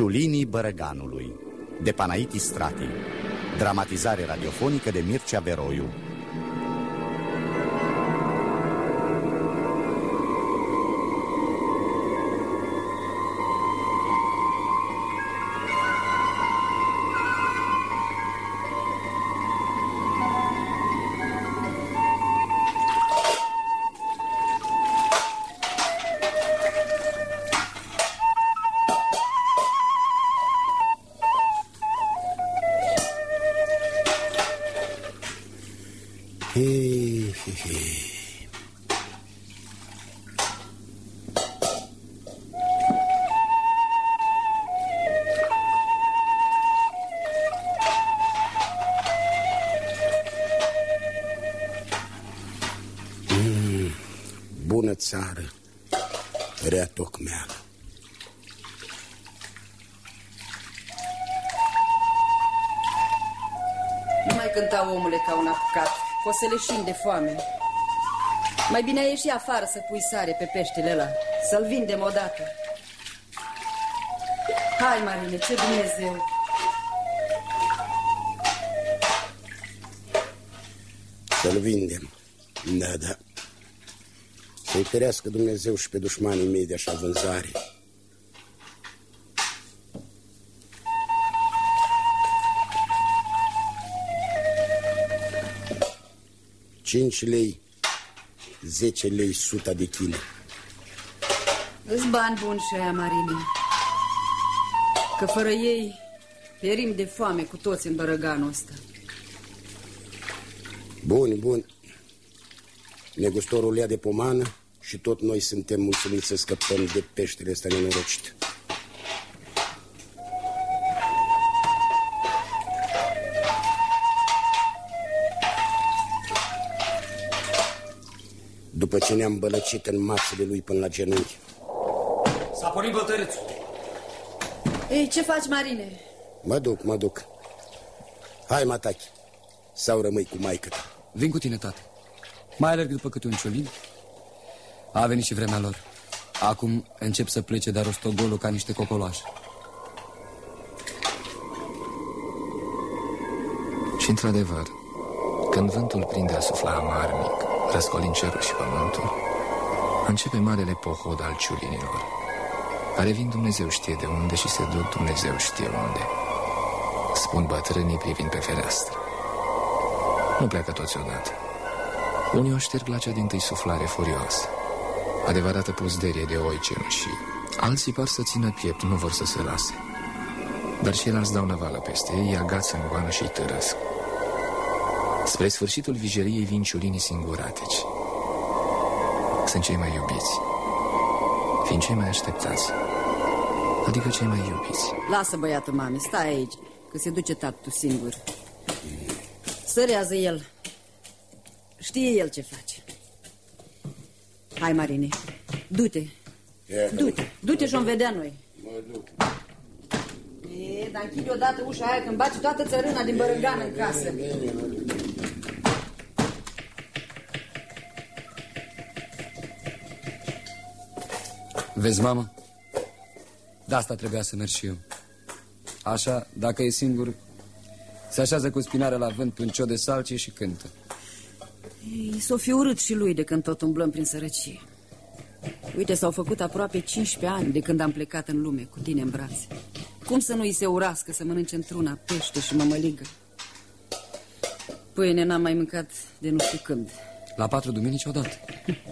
Ciulinii Bărăganului De Panaiti Strati. Dramatizare radiofonică de Mircea Veroiu de foame. Mai bine ai ieși afară să pui sare pe peștele ăla, să-l vindem odată. Hai, Marine, ce Dumnezeu! Să-l vindem. Da, da. Să-i ferească Dumnezeu și pe dușmanii mei de așa vânzare. Cinci lei, zece lei suta de chile. Îți bani buni și aia, Marine. Că fără ei pierim de foame cu toți în bărăganul ăsta. Bun, bun. Negustorul ia de pomană și tot noi suntem mulțumiți să scăpăm de peștele ăsta nenorocit. După ce ne-am bălăcit în mațele lui până la genunchi. S-a pornit bătărețul. Ei, ce faci, Marine? Mă duc, mă duc. Hai, Matachi, sau rămâi cu maică -ta. Vin cu tine, tată. Mai alerg după câte un ciolin. A venit și vremea lor. Acum încep să plece de rostogolul ca niște cocoloașe. Și într-adevăr, când vântul prinde a sufla amarnic, răscolind cerul și pământul, începe marele pohod al ciulinilor, care vin Dumnezeu știe de unde și se duc Dumnezeu știe unde. Spun bătrânii privind pe fereastră. Nu pleacă toți odată. Unii o șterg la cea din tâi suflare furioasă, adevărată puzderie de oi cenușii. Alții par să țină piept, nu vor să se lase. Dar ceilalți dau năvală peste ei, agață în goană și-i târăsc. Spre sfârșitul vigeriei vin ciulinii singurateci. Sunt cei mai iubiți. Fiind cei mai așteptați. Adică cei mai iubiți. Lasă băiatul mami, stai aici, că se duce tatu singur. Sărează el. Știe el ce face. Hai, Marine, du-te. Du-te, du-te și vom vedea noi. Mă duc. E, dar închide odată ușa aia când baci toată țărâna din bărăgan în casă. Vezi, mamă? De asta trebuia să merg și eu. Așa, dacă e singur, se așează cu spinarea la vânt pe un cio de salcie și cântă. Ei, S-o fi urât și lui de când tot umblăm prin sărăcie. Uite, s-au făcut aproape 15 ani de când am plecat în lume cu tine în brațe. Cum să nu-i se urască să mănânce într-una pește și mămăligă? Pâine n-am mai mâncat de nu știu când. La patru duminici odată.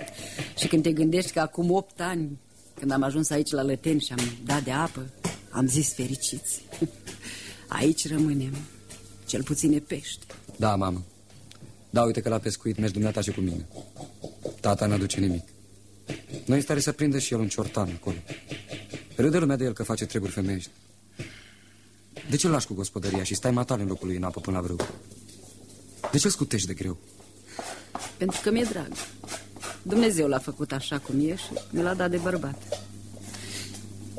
Și când te gândești că acum 8 ani, când am ajuns aici la Lăteni și am dat de apă, am zis fericiți. Aici rămânem, cel puțin e pește. Da, mamă. Da, uite că la pescuit mergi dumneata și cu mine. Tata n-aduce nimic. Nu e stare să prindă și el un ciortan acolo. Râde lumea de el că face treburi femeiești. De ce îl lași cu gospodăria și stai matale în locul lui în apă până la vrâu? De ce îl scutești de greu? Pentru că mi-e drag. Dumnezeu l-a făcut așa cum e și mi l-a dat de bărbat.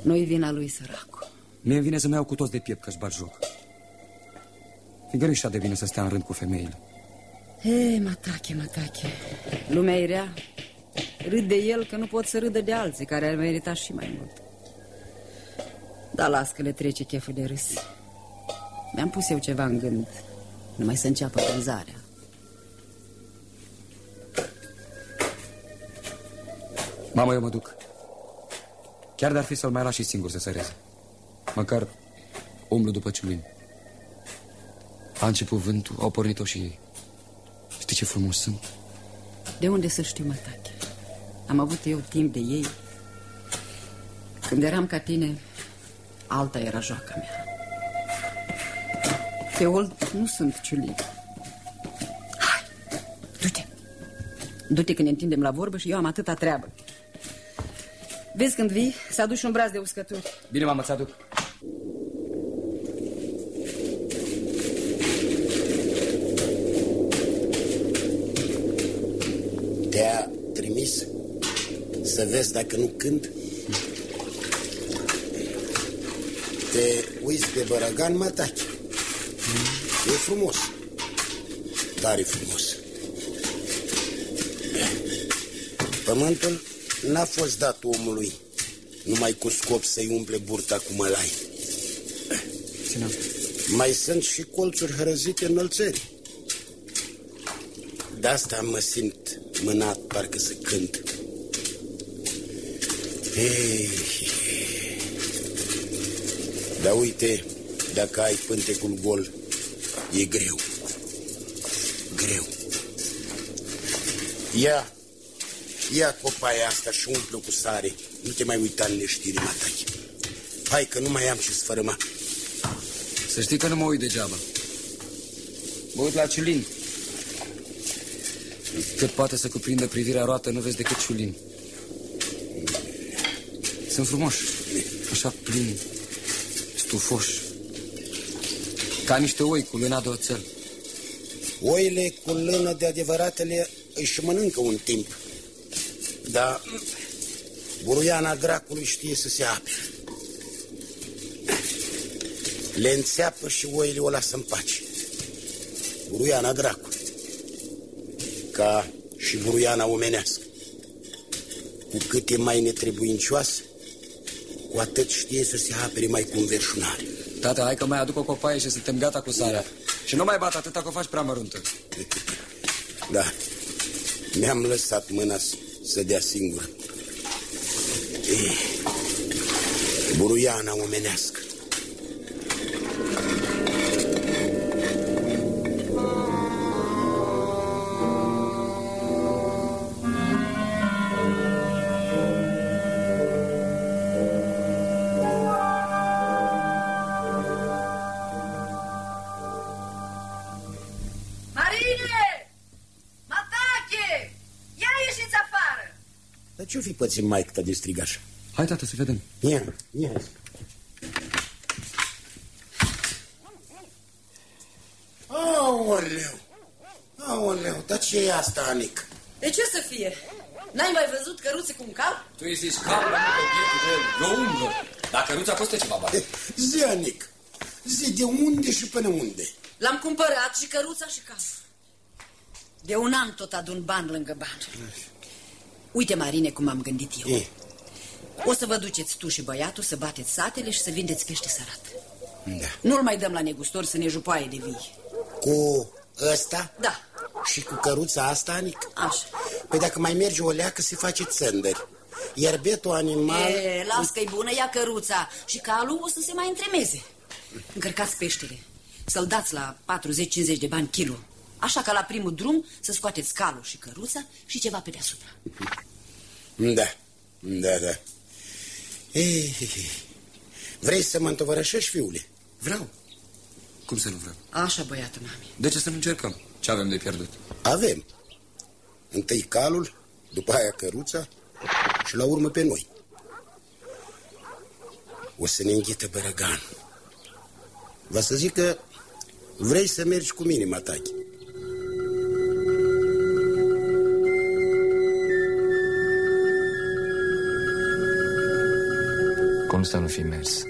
Nu-i vina lui săracu. Mie îmi vine să-mi iau cu toți de piept că-și bat joc. Fiindcă nu de bine să stea în rând cu femeile. He, matache, matache. Lumea e rea. Râd de el că nu pot să râdă de alții care ar merita și mai mult. Da, las că le trece cheful de râs. Mi-am pus eu ceva în gând. Numai să înceapă vânzarea. Mamă, eu mă duc. Chiar de-ar fi să-l mai las și singur să săreze. Măcar umblu după ciulin. A început vântul, au pornit-o și ei. Știi ce frumos sunt? De unde să știu, mătache? Am avut eu timp de ei. Când eram ca tine, alta era joaca mea. Pe old nu sunt ciulin. Hai, du-te. Du-te când ne întindem la vorbă și eu am atâta treabă. Vezi când vii, să aduci un braț de uscături. Bine, mamă, ți-aduc. Te-a trimis să vezi dacă nu cânt? Te uiți pe băragan, matache. E frumos. Tare frumos. Pământul n-a fost dat omului numai cu scop să-i umple burta cu mălai. Ține. Mai sunt și colțuri hărăzite înălțări. De asta mă simt mânat, parcă să cânt. Ei, dar uite, dacă ai pântecul gol, e greu. Greu. Ia, ia copaia asta și umplă cu sare. Nu te mai uita în neștire, matache. Hai că nu mai am ce sfărâma. Să știi că nu mă uit degeaba. Mă uit la ciulin. Cât poate să cuprindă privirea roată, nu vezi decât ciulin. Sunt frumoși, așa plini, stufoși. Ca niște oi cu lâna de oțel. Oile cu lână de adevăratele își mănâncă un timp. Dar buruiana dracului știe să se apere. Le înțeapă și oile o lasă în pace. Buruiana dracului. Ca și buruiana omenească. Cu cât e mai netrebuincioasă, cu atât știe să se apere mai cu înverșunare. Tata, hai că mai aduc o copaie și suntem gata cu sarea. Și nu mai bat atâta că o faci prea măruntă. Da, mi-am lăsat mâna s- să dea singur. Eh, Buruiana omenească. Dar ce-o fi pățit mai de strigaș? Hai, tată, să vedem. Ia, ia. Aoleu! Aoleu, dar ce e asta, Anic? De ce să fie? N-ai mai văzut căruțe cu un cal? Tu îi zici cameră, nu pe bietul de el. E o umbră. Dacă nu ți-a costă ceva bani. Zi, Anic, zi de unde și până unde? L-am cumpărat și căruța și calul. De un an tot adun bani lângă bani. Uite, Marine, cum am gândit eu. E, O să vă duceți tu și băiatul să bateți satele și să vindeți pește sărat. da. Nu-l mai dăm la negustori să ne jupoaie de vii. Cu ăsta? Da, Și cu căruța asta, Anic? așa. Păi dacă mai merge o leacă, se face țândări. Iar betul animal... E, las că-i bună, ia căruța și calul o să se mai întremeze. Încărcați peștele, să-l dați la 40-50 de bani kilo. Așa ca la primul drum să scoateți calul și căruța și ceva pe deasupra. Da, da, da. Ei, vrei să mă întovărășești, fiule? Vreau. Cum să nu vreau? Așa, băiatul mami. De ce să nu încercăm? Ce avem de pierdut? Avem. Întâi calul, după aia căruța și la urmă pe noi. O să ne înghită bărăgan. Va să zic că vrei să mergi cu mine, Matachi. Cum să nu fi mers?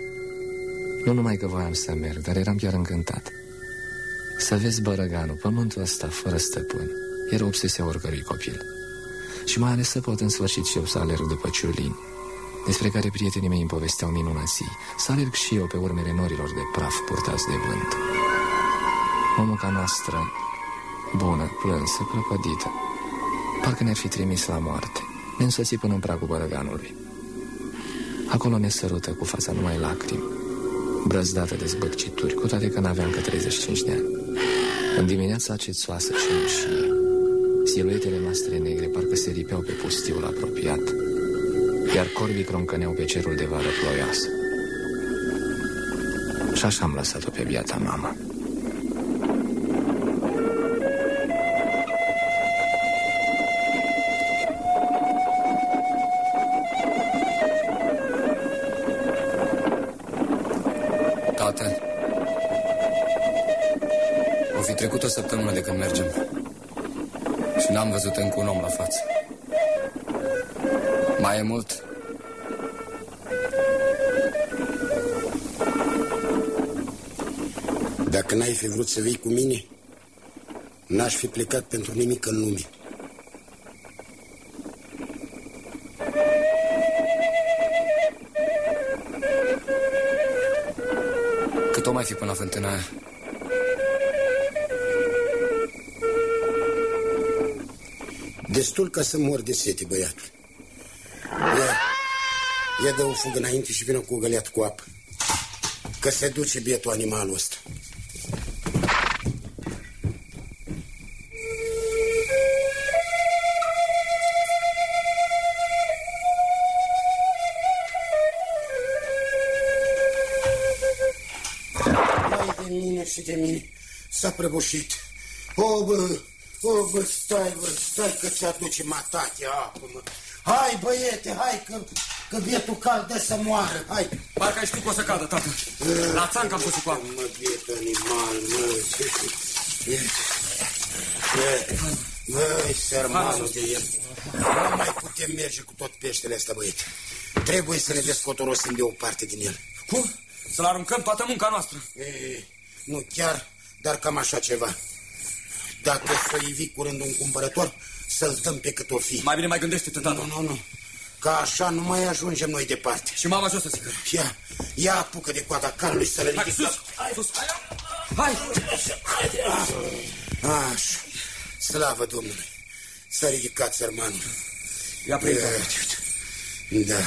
Nu numai că voiam să merg, dar eram chiar încântat. Să vezi bărăganul, pământul ăsta fără stăpân, era obsesia oricărui copil. Și mai ales să pot în sfârșit și eu să alerg după ciulini. despre care prietenii mei îmi povesteau minunății, să alerg și eu pe urmele norilor de praf purtați de vânt. Omuca noastră, bună, plânsă, prăpădită, parcă ne-ar fi trimis la moarte, ne însoți până în pragul bărăganului. Acolo ne sărută cu fața numai lacrimi, brăzdată de zbăcituri, cu toate că n-aveam că 35 de ani. În dimineața acețoasă și mușie, siluetele noastre negre parcă se ripeau pe pustiul apropiat, iar corbii croncăneau pe cerul de vară ploioasă. Și așa am lăsat-o pe biata mama. Săptămână de când mergem și n-am văzut încă un om la față. Mai e mult? Dacă n-ai fi vrut să vii cu mine, n-aș fi plecat pentru nimic în lume. Cât o mai fi până la fântâna aia? Destul ca să mor de sete, băiatul. Ia, ia dă o fugă înainte și vină cu o găleată cu apă. Că se duce bietul animalul ăsta. Mai de mine și de mine s-a prăbușit. Stai că ți-aduce matache apă, mă. Hai, băiete, hai, că, că bietul cal de să moară, hai. Parcă ai știut că o să cadă, tată. La țancă am pus cu apă. Mă, bietul animal, mă. Băi, sărmanul de el. Nu mai putem merge cu tot peștele ăsta, băiete. Trebuie să ne descotorosim de o parte din el. Cum? Să-l aruncăm toată munca noastră. E, nu chiar, dar cam așa ceva. Dacă să ivi curând un cumpărător, să-l dăm pe cât o fi. Mai bine mai gândește-te, tată. Nu, nu, nu. Ca așa nu mai ajungem noi departe. Și mama jos să zică. Ia, ia apucă de coada calului să le Hai, ridică. sus! Sus! Hai! Așa. Slavă Domnului. S-a ridicat sărmanul. Ia prinde. Da.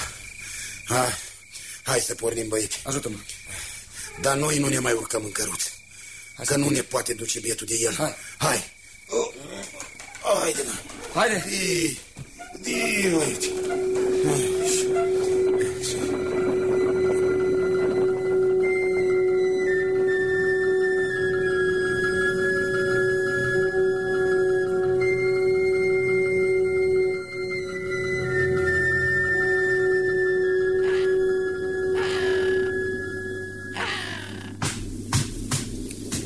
Hai, hai să pornim, băieți. Ajută-mă. Dar noi nu ne mai urcăm în căruță. Că nu ne poate duce bietul de el. Hai. Hai. Oh. Haide, mă. Haide! Di, di, uite.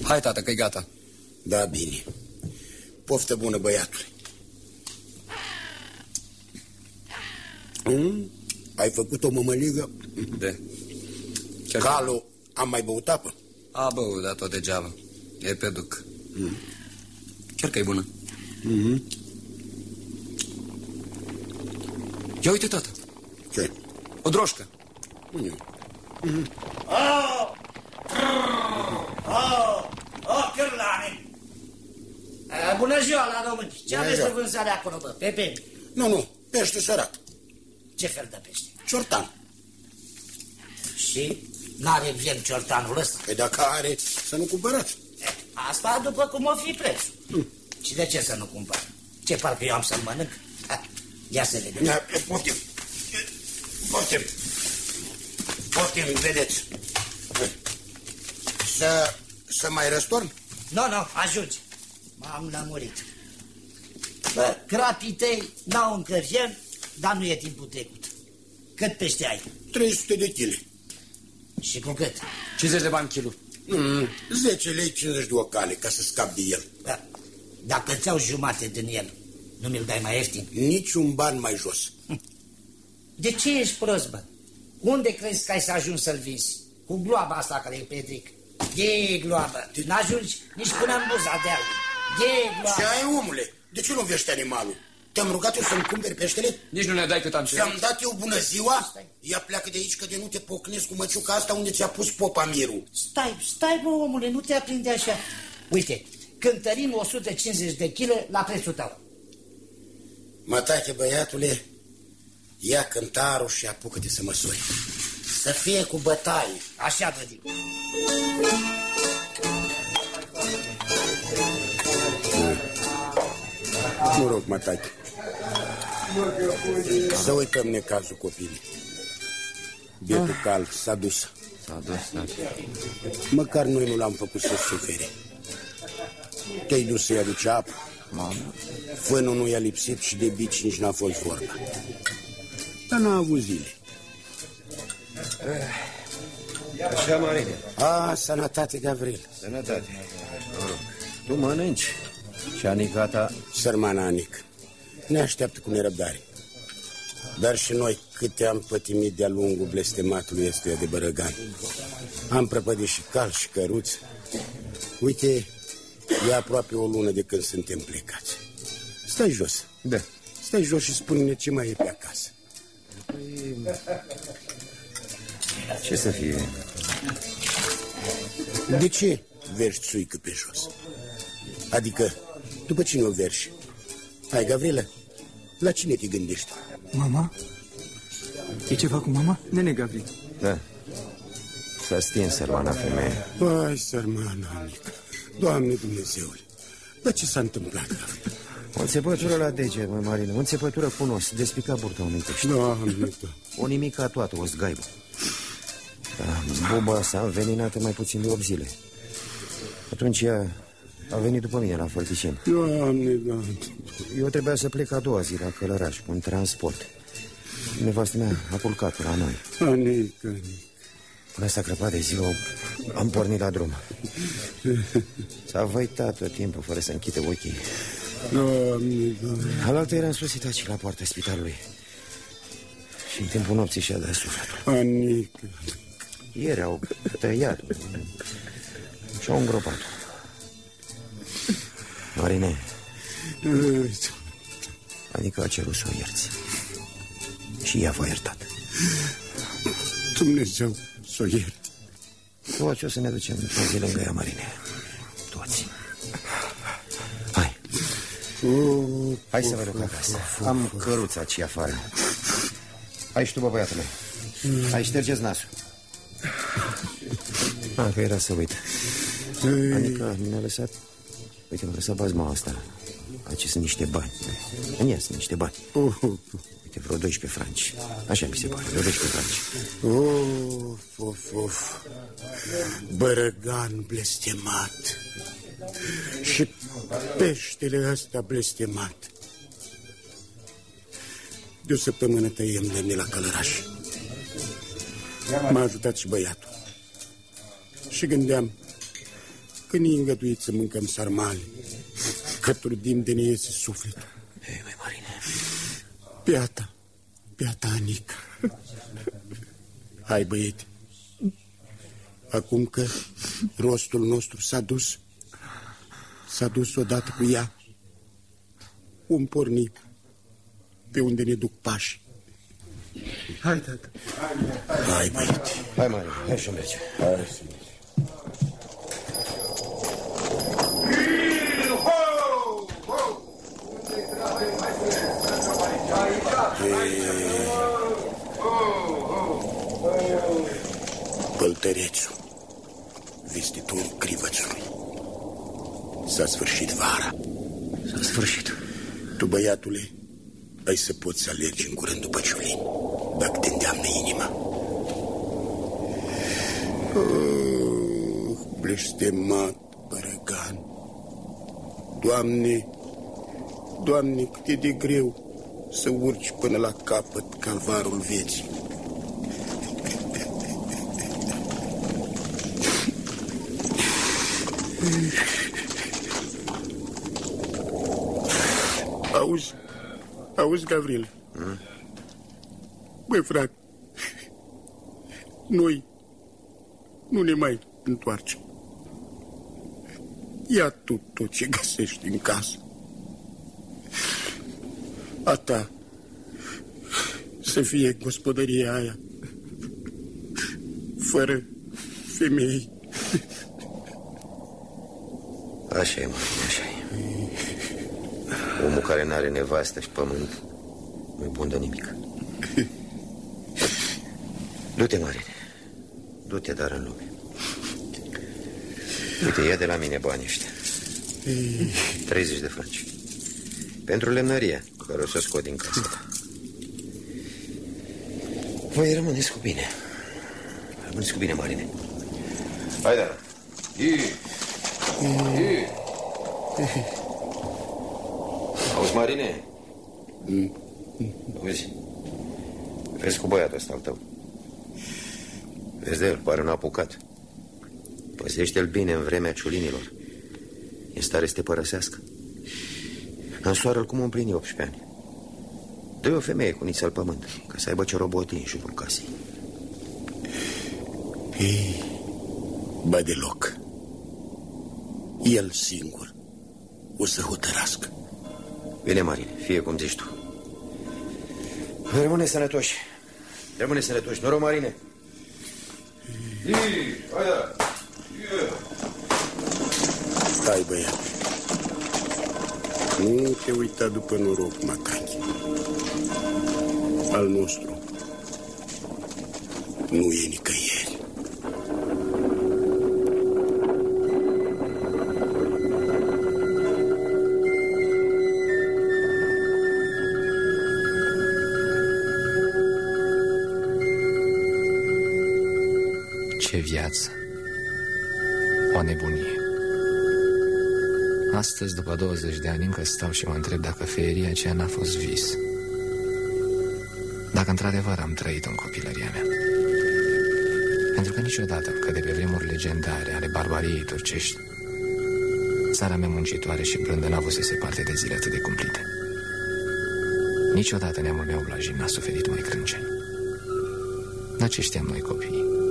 Hai, tată, că-i gata. Da, bine. Poftă bună, băiatul. Mm? Ai făcut o mămăligă? De. Chiar Calu, am mai băut apă? A, bă, dar tot degeaba. E pe duc. Chiar că e bună. Mm-hmm. Ia uite, tată. Ce? O droșcă. Oh, Bună ziua la români! Ce Bună aveți ziua. de vânzare acolo, bă? Pepe? Nu, nu, pește sărat. Ce fel de pește? Ciortan. Și n-are vien ciortanul ăsta? Păi dacă are, să nu cumpărați. Eh, Asta după cum o fi prețul. Hm. Și de ce să nu cumpăr? Ce parcă eu am să-l mănânc? Ha, Ia să vedem. Ia, Poftim. Poftim. Poftim, vedeți. Să, să mai răstorn? Nu, nu, ajunge. M-am lămurit. Bă, crapii tăi n-au încă vien, dar nu e timpul trecut. Cât pește ai? 300 de kg. Și cu cât? 50 de bani kilo. Mm, 10 lei 50 de o cale ca să scap de el. Bă, Dacă îți iau jumate din el, nu mi-l dai mai ieftin? Niciun ban mai jos. De ce ești prost, bă? Unde crezi că ai să ajungi să-l vinzi? Cu gloaba asta care e Petric. E gloabă. N-ajungi nici până în buza de albi. E Ce gloabă. ai, omule? De ce lovești animalul? Te-am rugat eu să-mi cumperi peștele? Nici nu ne dai cât am cerut. Ți-am dat eu bună ziua? Ia pleacă de aici că de nu te pocnesc cu măciuca asta unde ți-a pus popa mirul. Stai, stai, bă, omule, nu te aprinde așa. Uite, cântărim 150 de kg la prețul tău. Mătache, băiatule, ia cântarul și apucă-te să măsori. Să fie cu bătaie. Așa vă zic. Nu rog, mătache. Să uităm necazul copilului. Bietul cal s-a dus. S-a dus, tati. Măcar noi nu l-am făcut să sufere. Te-ai dus să-i aduci apă. Mamă, Fânul nu i-a lipsit și de bici nici n-a fost vorba. Dar n-a avut zile. Așa, Marine. A, sănătate, Gavril. Sănătate. Noroc. Tu mănânci. Și anica ta... Sărmana Anic, ne așteaptă cu nerăbdare. Dar și noi câte am pătimit de-a lungul blestematului este de bărăgan. Am prăpădit și cal și căruț. Uite, e aproape o lună de când suntem plecați. Stai jos. Da. Stai jos și spune-ne ce mai e pe acasă. Ce să fie? De ce vergi țuică pe jos? Adică, după cine o vergi? Hai, Gavrilă, la cine te gândești? Mama? E ceva cu mama? Nene Gavril. Da. S-a stins sărmana femeie. Vai, sărmana Anica, Doamne Dumnezeule, dar ce s-a întâmplat, Gavril? O înțepătură la deget, mă, Marina. O înțepătură cu nos. Despica burta unui pește. Doamne, da. O nimica toată, o zgaibă. Da, buba s-a înveninată mai puțin de 8 zile. Atunci ea a venit după mine la Fălticeni. Doamne, Doamne. Eu trebuia să plec a doua zi la Călăraș cu un transport. Nevastă mea a culcat la noi. Anica, Anica. Până s-a crăpat de ziua, am pornit la drum. S-a văitat tot timpul fără să închide ochii. Doamne, Doamne. Alaltă eram susitat și la poarta spitalului. Și în timpul nopții și-a dat sufletul. Anica. Ieri au tăiat și au îngropat Marine, adică a cerut să o ierți. Și ea v-a iertat. Dumnezeu să o ierte. Toți o să ne ducem toți lângă ea, Marine. Toți. Hai. Hai să vă duc acasă. Am căruța aici afară. Hai și tu, bă, băiatul meu. Hai, ștergeți nasul. A, că era să uit. Adică mi-a lăsat... Uite, mi-a lăsat bazma asta. Aici sunt niște bani. În ea sunt niște bani. Oh, Uite, vreo 12 franci. Așa mi se pare, vreo 12 franci. of, of, of. Bărăgan blestemat. Și peștele ăsta blestemat. De o săptămână tăiem lemne la Călăraș. M-a ajutat și băiatul. Și gândeam că ne îngăduit să mâncăm sarmale, că trudim de ne iese sufletul. Ei, mai Marine, Beata, beata Anica. Hai, băiete. Acum că rostul nostru s-a dus, s-a dus odată cu ea, un porni pe unde ne duc pași. Hai, tată. Hai, băiete. hai, Marine, hai și merge. Hai. Păltărețul, vestitorul crivățului. S-a sfârșit vara. S-a sfârșit. Tu, băiatule, ai să poți să alergi în curând după ciulin, dacă te îndeamnă inima. Oh, blestemat, bărăgan. Doamne, Doamne, cât e de greu să urci până la capăt calvarul vieții. Auzi, auzi, Gavril. Băi, frate, noi nu ne mai întoarcem. Ia tu tot ce găsești în casă. a ta să fie gospodăria aia fără femei. Așa e, mă, așa e. Omul care n-are nevastă și pământ nu-i bun de nimic. Du-te, Marine. Du-te, dar în lume. Uite, ia de la mine banii ăștia. 30 de franci. Pentru lemnărie, care o să scot din casă. Voi rămâneți cu bine. Rămâneți cu bine, Marine. Hai, da. Auzi, Marine? Auzi? Vezi cu băiatul ăsta al tău. Vezi de el, pare un apucat. Păzește-l bine în vremea ciulinilor. E în stare să te părăsească. Însoară-l cum împlini 18 ani. dă o femeie cu niță al pământ, ca să aibă ce robotii în jurul casei. Ei, ba deloc. El singur o să hotărască. Bine, Marine, fie cum zici tu. Rămâne sănătoși. Rămâne sănătoși. Noroc, Marine. Ii, hai da. Stai, băiat. Nu te uita după noroc, Macachi. Al nostru nu e nicăieri. Astăzi, după 20 de ani, încă stau și mă întreb dacă feria aceea n-a fost vis. Dacă într-adevăr am trăit în copilăria mea. Pentru că niciodată, că de pe vremuri legendare ale barbariei turcești, țara mea muncitoare și blândă n-a avut parte de zile atât de cumplite. Niciodată neamul meu blajin n-a suferit mai crânceni. Dar ce știam noi copiii?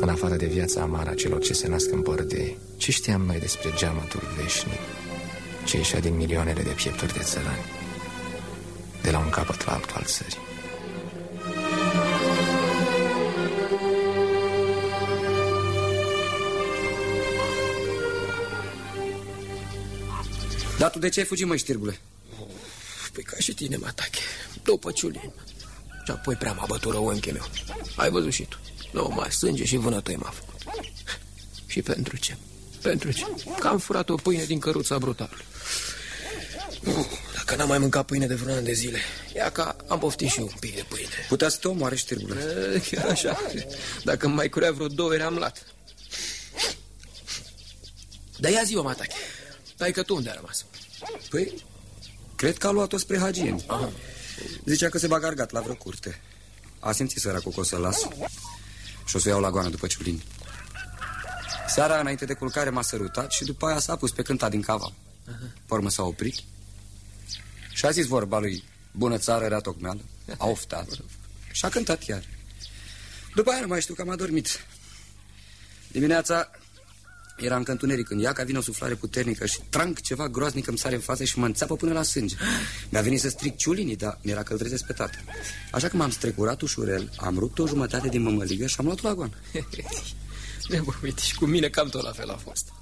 În afară de viața amară a celor ce se nasc în bordei, ce știam noi despre geamătul veșnic ce ieșea din milioanele de piepturi de țărani, de la un capăt la altul al țării? Dar tu de ce ai fugit, măi, știrbule? Păi ca și tine, mă atache. După ciulin. Și apoi prea m-a bătură unchiul meu. Ai văzut și tu. Nu, mai sânge și vânătăi m-a făcut. Și pentru ce? Pentru ce? Că am furat o pâine din căruța brutalului. Dacă n-am mai mâncat pâine de vreun an de zile, ia ca am poftit și eu un pic de pâine. Putea să te omoare, știrbule. E, chiar așa. Dacă îmi mai curea vreo două ori, am luat. Dar ia zi-o, Matache. Tai că tu unde a rămas? Păi, cred că a luat-o spre hagieni. Aha. Zicea că se bag argat la vreo curte. A simțit săracul că o să las și o să o iau la goană după ciulini. Seara, înainte de culcare, m-a sărutat și după aia s-a pus pe cânta din caval. Pe urmă s-a oprit și a zis vorba lui Bună țară, rea tocmeală. A oftat și a cântat iar. După aia nu mai știu că am adormit. Dimineața era încă întuneric când ia, ca vine o suflare puternică și tranc ceva groaznic îmi sare în față și mă înțeapă până la sânge. Mi-a venit să stric ciulinii, dar mi-era că îl trezesc pe tată. Așa că m-am strecurat ușurel, am rupt o jumătate din mămăligă și am luat la goană. Ne, bă, uite, și cu mine cam tot la fel a fost.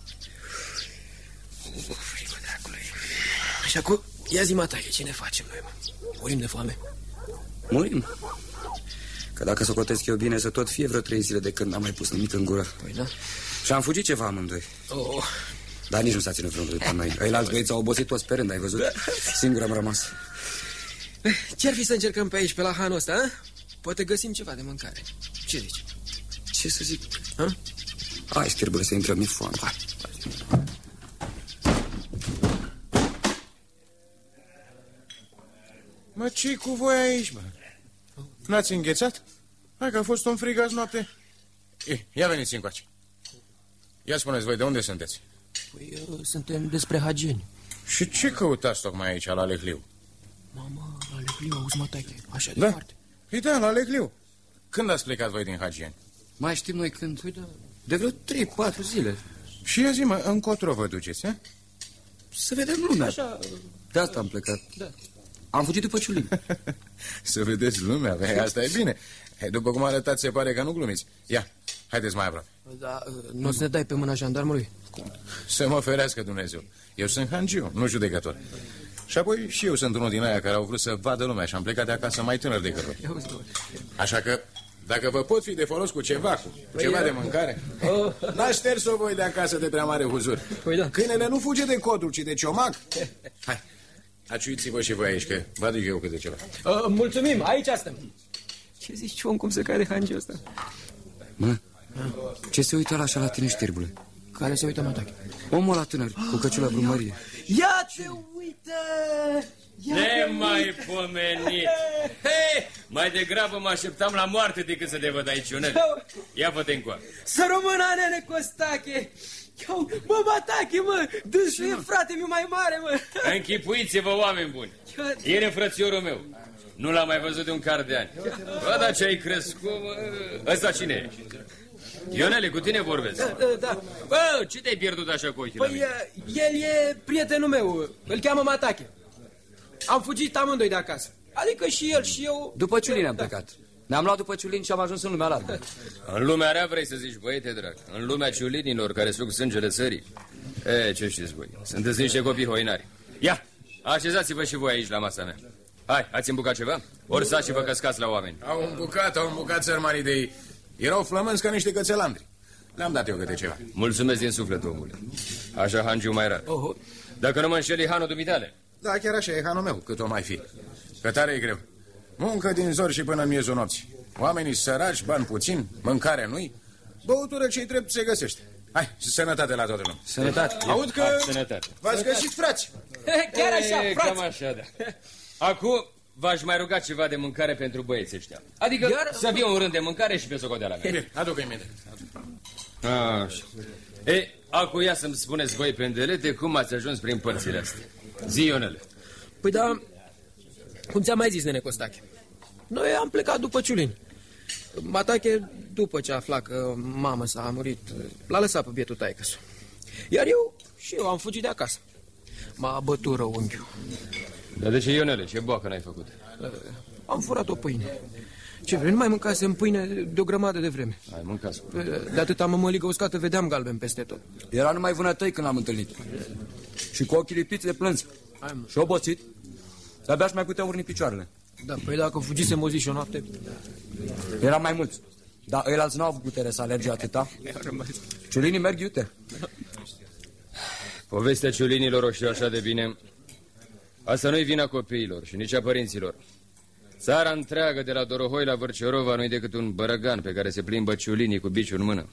Și acum, ia zi Matache, ce ne facem noi, mă? Murim de foame? Murim. Că dacă să cotesc eu bine, să tot fie vreo trei zile de când n-am mai pus nimic în gură. Păi da. Și am fugit ceva amândoi. Oh. Dar nici nu s-a ținut vreunul după noi. Ei, alți băieți au obosit toți sperând, ai văzut? Singur am rămas. Ce-ar fi să încercăm pe aici, pe la hanul ăsta, a? Poate găsim ceva de mâncare. Ce zici? Ce să zic? Ha? Hai, știrbule, să intrăm, mi foame. Hai. Mă, ce cu voi aici, mă? N-ați înghețat? Hai că a fost un frig azi noapte. Eh, ia veniți încoace. Ia spuneți voi, de unde sunteți? Păi, uh, suntem despre hageni. Și ce căutați tocmai aici, la Lehliu? Mama, la Lecliu, auzi, Matache, așa de Da? departe. Păi da, la Lehliu. Când ați plecat voi din Hagieni? Mai știm noi când? Păi da. De vreo trei, patru zile. Și ia zi, mă, încotro vă duceți, eh? Să vedem lumea. Așa, De asta am plecat. da. Am fugit după ciulin. Să vedeți lumea, bă, asta e bine. He, după cum arătați, se pare că nu glumiți. Ia, haideți mai aproape. Da, nu o să ne dai pe mâna jandarmului? Să mă ferească Dumnezeu. Eu sunt hangiu, nu judecător. Și apoi și eu sunt unul din aia care au vrut să vadă lumea și am plecat de acasă mai tânăr decât voi. Așa că, dacă vă pot fi de folos cu ceva, cu Păi, ceva uh, de mâncare, n-aș șters-o voi de acasă de prea mare huzur. Păi da. Câinele nu fuge de codul, ci de ciomac. Hai, aciuiți-vă și voi aici, că vă aduc eu câte ceva. Uh, mulțumim, aici suntem. Ce zici, om, cum se cade hangiul ăsta? Mă, ce se uită la așa la tine, știrbule? Care se uită, Matache? Omul la tânăr, cu căciula brumărie. Ia te uită! Nemaipomenit! Hei, mai degrabă mă așteptam la moarte decât să te văd aici, Ionel. Ia fă-te încoa. Să rămână, nene Costache! Iau, mă, Matache, mă! Dânsul e frate mi mai mare, mă! Închipuiți-vă, oameni buni. El e frățiorul meu. Nu l-am mai văzut de un car de ani. Bă, dar ce ai crescut, mă? Ăsta cine e? Ionele, cu tine vorbesc. Da, da, da. Bă, ce te-ai pierdut așa cu ochii la Păi, mine? uh, el e prietenul meu, îl cheamă Matache. Am fugit amândoi de acasă. Adică și el și eu... După ciulin am plecat. Ne-am luat după ciulin și am ajuns în lumea largă. În lumea rea vrei să zici, băiete drag, în lumea ciulinilor care suc sângele țării. E, ce știți voi, sunteți niște copii hoinari. Ia, așezați-vă și voi aici la masa mea. Hai, ați îmbucat ceva? Ori să și vă căscați la oameni. Au îmbucat, au îmbucat țărmanii de ei. Erau flămânzi ca niște cățelandri. Le-am dat eu câte ceva. Mulțumesc din suflet, omule. Așa hangiu mai rar. Dacă nu mă înșeli, hanul dumitale. Da, chiar așa e hanul meu, cât o mai fi. Că tare e greu. Muncă din zor și până în miezul nopții. Oamenii săraci, bani puțin, mâncare nu-i, băutură ce-i drept se găsește. Hai, sănătate la toată lumea. Sănătate. Aud că Hai, sănătate. v-ați găsit, frați. Chiar așa, E, frate! Cam așa, da. Acum v-aș mai ruga ceva de mâncare pentru băieții ăștia. Adică Iar- să fie un rând de mâncare și pe socoteala mea. Bine, aduc imediat. Așa. E, acu ia să-mi spuneți voi, pendelete, cum ați ajuns prin părțile astea. Zi, Ionele. Păi da, cum ți-am mai zis, nene Costache, noi am plecat după ciulini. Matache, după ce afla că mama sa a murit, l-a lăsat pe bietul taică Iar eu și eu am fugit de acasă. M-a bătut rău unghiul. Dar de ce, Ionele, ce boacă n-ai făcut? Am furat o pâine. Ce vrei, nu mai mâncasem pâine de o grămadă de vreme. Ai mâncat. De atâta mămăligă uscată vedeam galben peste tot. Era numai vânătăi când l-am întâlnit. Și cu ochii lipiți de plâns. Hai, mă. Și obosit. De-abia și mai putea urni picioarele. Da, păi dacă fugisem o zi și o noapte... Era mai mulți. Dar ăilalți n-au avut putere să alerge atâta. Ciulinii merg iute. Povestea ciulinilor o știu așa de bine. Asta nu-i vina copiilor și nici a părinților. Țara întreagă de la Dorohoi la Vârciorova nu-i decât un bărăgan pe care se plimbă ciulinii cu biciul în mână.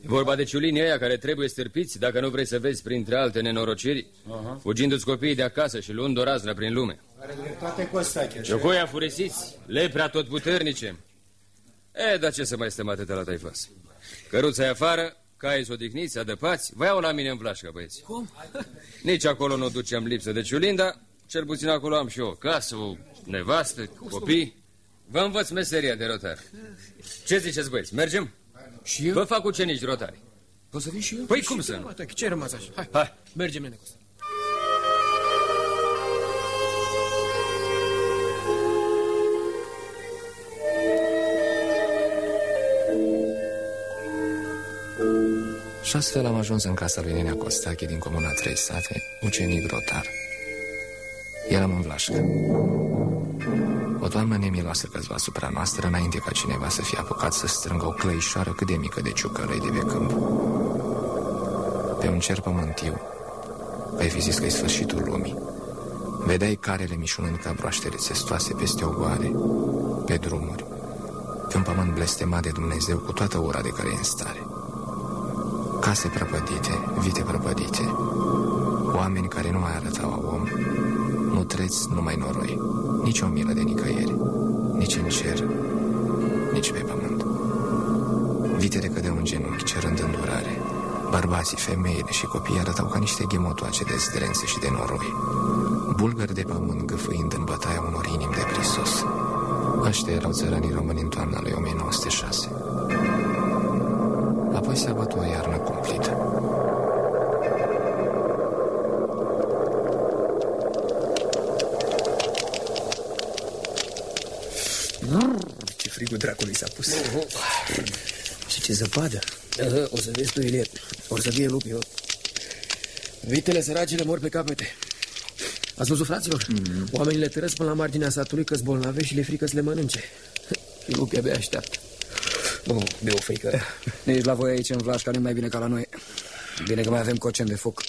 E vorba de ciulinii ăia care trebuie stârpiți dacă nu vrei să vezi printre alte nenorociri, uh-huh. fugindu-ți copiii de acasă și luând o raznă prin lume. Are dreptate Costache. așa. Ciocoi afurisiți, leprea tot puternice. E, dar ce să mai stăm atâta la taifas? Căruța e afară, caii s odihniți, adăpați, vă iau la mine în vlașcă, băieți. Cum? Nici acolo nu duceam lipsă de ciulinda, cel puțin acolo am și eu o casă, o nevastă, copii. Vă învăț meseria de rotar. Ce ziceți, băieți, mergem? Și eu? Vă fac ucenici rotari. Poți să vin și eu? Păi Și cum tu, să nu? Matache, ce ai rămas așa? Hai, Hai. mergem, nene Și astfel am ajuns în casa lui Nenea Costache din comuna Trei Sate, ucenic rotar. Eram în vlașcă. O toamnă nemiloasă căzua asupra noastră înainte ca cineva să fie apucat să strângă o clăișoară cât de mică de ciucălăi de pe câmp. Pe un cer pământiu, ai fi zis că e sfârșitul lumii. Vedeai carele mișunând ca broaștere țestoase peste ogoare, pe drumuri, pe un pământ blestemat de Dumnezeu cu toată ura de care e în stare. Case prăpădite, vite prăpădite, oameni care nu mai arătau a om, mutreți numai noroi, nici o milă de nicăieri, nici în cer, nici pe pământ. Vitele cădeau în genunchi, cerând îndurare. Bărbații, femeile și copiii arătau ca niște ghemotoace de zdrențe și de noroi. Bulgări de pământ gâfâind în bătaia unor inimi de prisos. Ăștia erau țăranii români în toamna lui 1906 se abătu o iarnă cumplită. Ce frigul dracului s-a pus. Uh -huh. Și ce zăpadă. Uh -huh. O să vezi tu, Ilie. O să vie lupii. Eu. Vitele săracele mor pe capete. Ați văzut, fraților? Mm -hmm. Oamenii le trăiesc până la marginea satului că-s bolnave și le frică să le mănânce. Lupii abia așteaptă. Oh, de o frică. Nici la voi aici în Vlașca nu mai bine ca la noi. Bine că mai avem cocen de foc.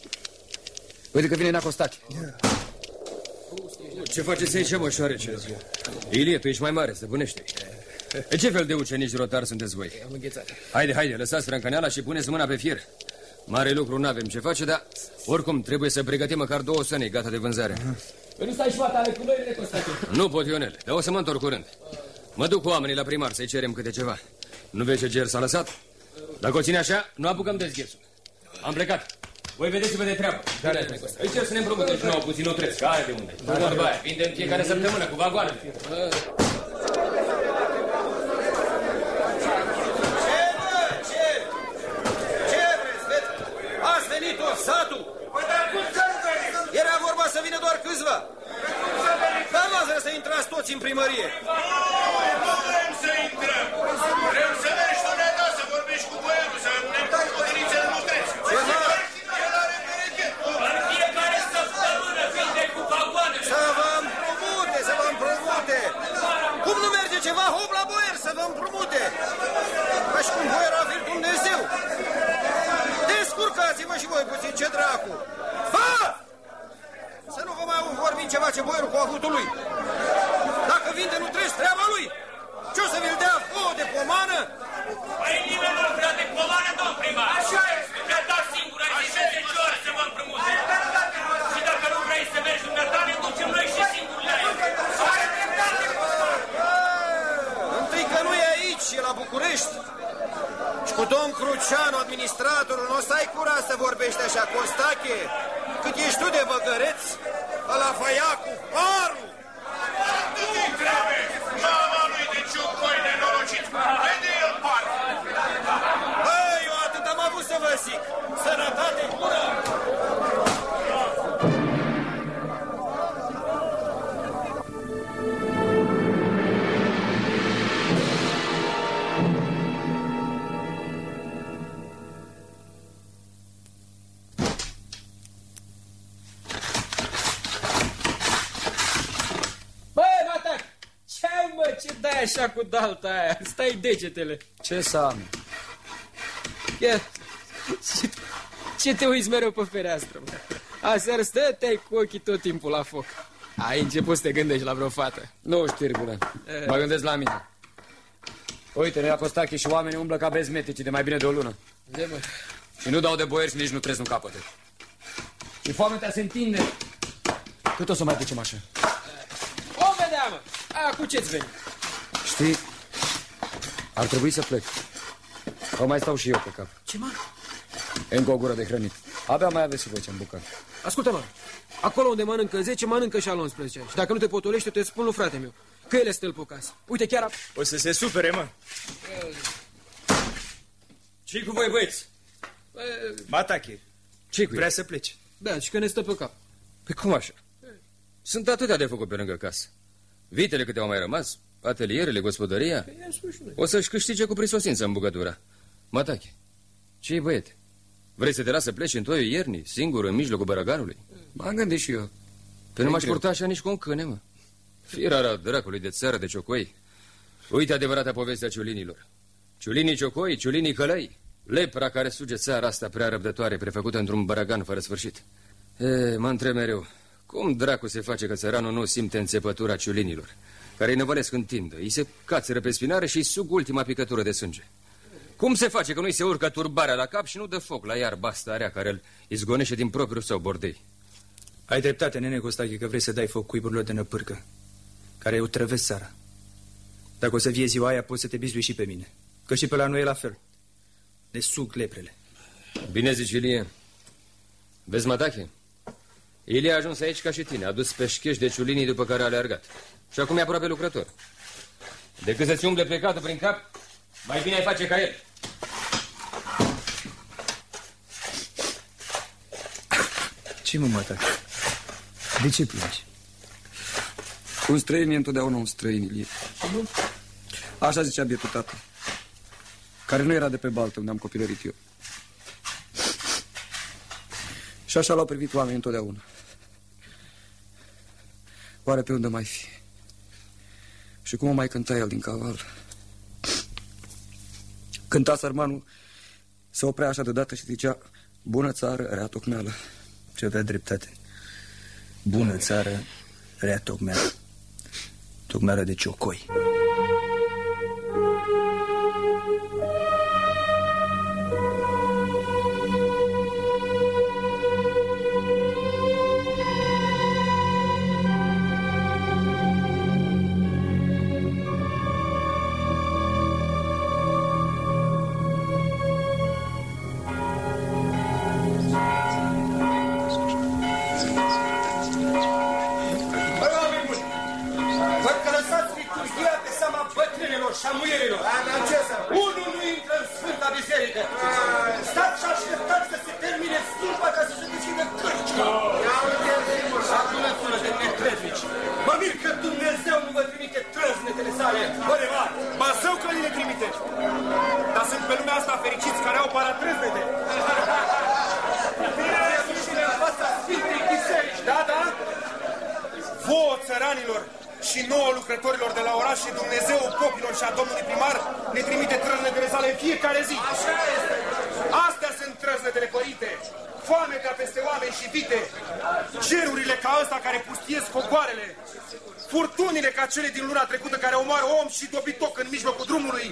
Uite că vine Nacostache. Ce faceți aici, mă, șoarece? Ilie, tu ești mai mare, stăpânește E ce fel de ucenici rotari sunteți voi? Am înghețat. Haide, haide, lăsați strâncaneala și puneți mâna pe fier. Mare lucru nu avem ce face, dar oricum trebuie să pregătim măcar două sănei gata de vânzare. Păi nu stai și fata ale culorile, Costache. Nu pot, Ionel, dar o să mă întorc curând. Mă duc cu oamenii la primar să-i cerem câte ceva. Nu vezi ce ger s-a lăsat? Dacă o ține așa, nu apucăm de zghețul. Am plecat. Voi vedeți-vă de treabă. Care Îi cer să ne împrumute și nouă puțin o preț. Care de unde? Da, Vorba aia. Vindem fiecare săptămână cu vagoanele. Ce vreți, veți? Ați venit tot satul? Era vorba să vină doar câțiva. Dar v să intrați toți în primărie. Nu vrem să intrăm. Vrem să mergi tu, Neda, să vorbești cu boierul, să ne dăm codinițele nu treci. El are perechetul. În fiecare săptămână vinde cu vagoanele. Să vă împrumute, să vă împrumute. Cum nu merge ceva, hop la boier să vă împrumute. Ca și cum boier a fi Dumnezeu. Descurcați-vă și voi puțin, ce dracu. Ha! Să nu vă mai aud vorbind ceva ce boierul cu avutul lui. Dacă vinde, nu treci treaba lui. Ce o să vi-l dea ouă de pomană? Păi nimeni nu vrea de pomană, domn primar. Așa e. Mi-a dat singur, ai zis 10 ori să vă împrumute. Și dacă nu vrei să mergi dumneata, ne ducem noi și singuri la el. Întâi că nu e aici, e la București. Și cu domn Cruceanu, administratorul, nu o să ai curaj să vorbești așa, Costache. Cât ești tu de băgăreț, ăla făiacu, parul. Cu dalta aia? Stai degetele. Ce să am? Ia, ce, ce te uiți mereu pe fereastră, mă? Aseară stăteai cu ochii tot timpul la foc. Ai început să te gândești la vreo fată. Nu, știrgule. Mă gândesc la mine. Uite, Nea Costache și oamenii umblă ca bezmetici de mai bine de o lună. De, mă. Și nu dau de boieri și nici nu trec în capăte. Și foamea se întinde. Cât o să mai ducem așa? O vedea, mă. A, cu ce-ți veni? Știi, ar trebui să plec. O mai stau și eu pe cap. Ce, mă? Încă o gură de hrănit. Abia mai aveți și voi ce-am bucat. Ascultă-mă, acolo unde mănâncă 10, mănâncă și al 11 Și dacă nu te potolești, eu te spun lui frate meu Că el este stâlpul casă Uite, chiar... A... O să se supere, mă. ce cu voi, băieți? Matache. ce cu Vrea să plece. Da, și că ne stă pe cap Pe cum așa? Sunt atâtea de făcut pe lângă casă. Vitele câte au mai rămas, atelierele, gospodăria, o să-și câștige cu prisosință în bucătura. Matache, ce băiete? Vrei să te las să pleci în toiul iernii, singur, în mijlocul bărăgarului? M-am gândit și eu. Pe nu m-aș purta așa nici cu un câine, mă. Firara dracului de țară de ciocoi. Uite adevărata poveste a ciulinilor. Ciulinii ciocoi, ciulinii călăi. Lepra care suge țara asta prea răbdătoare, prefăcută într-un baragan fără sfârșit. E, mă întreb mereu, cum dracu se face că țăranul nu simte înțepătura ciulinilor, care îi năvălesc în tindă, îi se cațără pe spinare și sug ultima picătură de sânge? Cum se face că nu-i se urcă turbarea la cap și nu dă foc la iarba asta rea care îl izgonește din propriul său bordei? Ai dreptate, nene Costache, că vrei să dai foc cuiburilor de năpârcă, care eu trăvesc țara. Dacă o să vie ziua aia, poți să te bizui și pe mine. Că și pe la noi e la fel. Ne sug leprele. Bine zici, Ilie. Vezi, Matache? Ilie a ajuns aici ca și tine, a dus pe șchești de ciulinii după care a alergat. Și acum e aproape lucrător. Decât să-ți umble plecatul prin cap, mai bine ai face ca el. Ce mă, Matache? De ce plângi? Un străin e întotdeauna un străin, Ilie. Nu? Așa zicea bietul tată. Care nu era de pe baltă unde am copilărit eu. Și așa l-au privit oamenii întotdeauna. Oare pe unde mai fi? Și cum o mai cânta el din caval? Cânta sărmanul, se oprea așa deodată și zicea Bună țară, rea tocmeală. Ce avea dreptate. Bună țară, rea tocmeală. Tocmeală de ciocoi. Lucrătorilor de la oraș și Dumnezeu popilor și a domnului primar ne trimite trăznetele sale în fiecare zi. Așa este. Astea sunt trăznetele, părinte. Foamea peste oameni și vite. Cerurile ca ăsta care pustiesc cogoarele. Furtunile ca cele din luna trecută care omoară om și dobitoc în mijlocul drumului.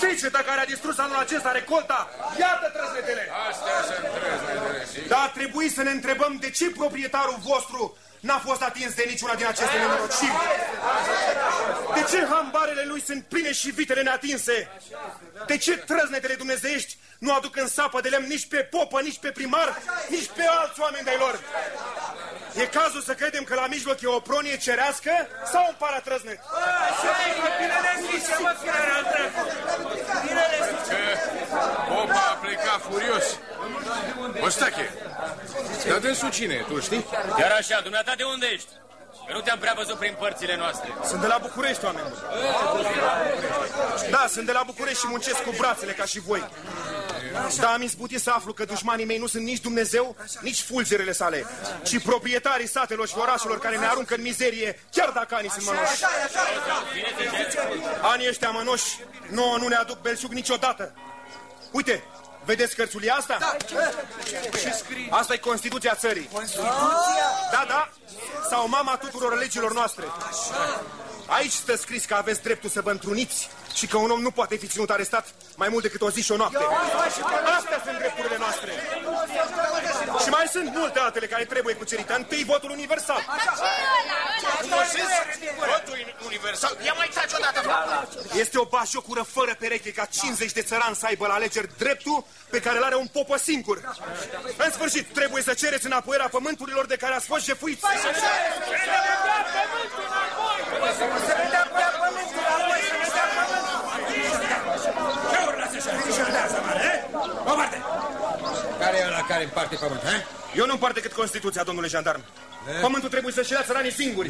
Seceta care a distrus anul acesta recolta. Iată trăznetele. Astea sunt trăznetele, sigur. Dar ar trebui să ne întrebăm de ce proprietarul vostru n-a fost atins de niciuna din aceste nenorociri. De ce hambarele lui sunt pline și vitele neatinse? De ce trăznetele dumnezeiești nu aduc în sapă de lemn nici pe popă, nici pe primar, nici pe alți oameni de-ai lor? E cazul să credem că la mijloc e o pronie cerească sau un paratrăznet? Așa e, bine le zice, mă, fiera al dracu. Bine le zice. Popa a plecat furios. Ostache, dar dânsul cine e, tu știi? Chiar așa, dumneata de unde ești? Că nu te-am prea văzut prin părțile noastre. Sunt de la București, oameni buni. Da, sunt de la București și muncesc cu brațele ca și voi. Da, am izbutit să aflu că dușmanii mei nu sunt nici Dumnezeu, nici fulgerele sale, ci proprietarii satelor și orașelor care ne aruncă în mizerie, chiar dacă anii sunt mănoși. Anii ăștia mănoși nouă nu ne aduc belșug niciodată. Uite, vedeți cărțulia asta? Da, Ce scrie? Asta e Constituția țării. Constituția? Da, da, sau mama tuturor legilor noastre. Aici stă scris că aveți dreptul să vă întruniți și că un om nu poate fi ținut arestat mai mult decât o zi și o noapte. Astea sunt drepturile noastre. Și mai sunt multe altele care trebuie cucerite. Întâi votul universal. Cunoștiți? Votul universal. Ia mai taci odată. Este o bajocură fără pereche ca 50 de țărani să aibă la alegeri dreptul pe care îl are un popă singur. În sfârșit, trebuie să cereți înapoierea pământurilor de care ați fost jefuiți. Să ne dea prea pământul apoi, să ne dea pământul. Ce urlați așa? Fișordează, mare, he? O parte. Care e ăla care împarte pământ, he? Eu nu împart decât Constituția, domnule jandarm. Pământul trebuie să-și ia țăranii singuri.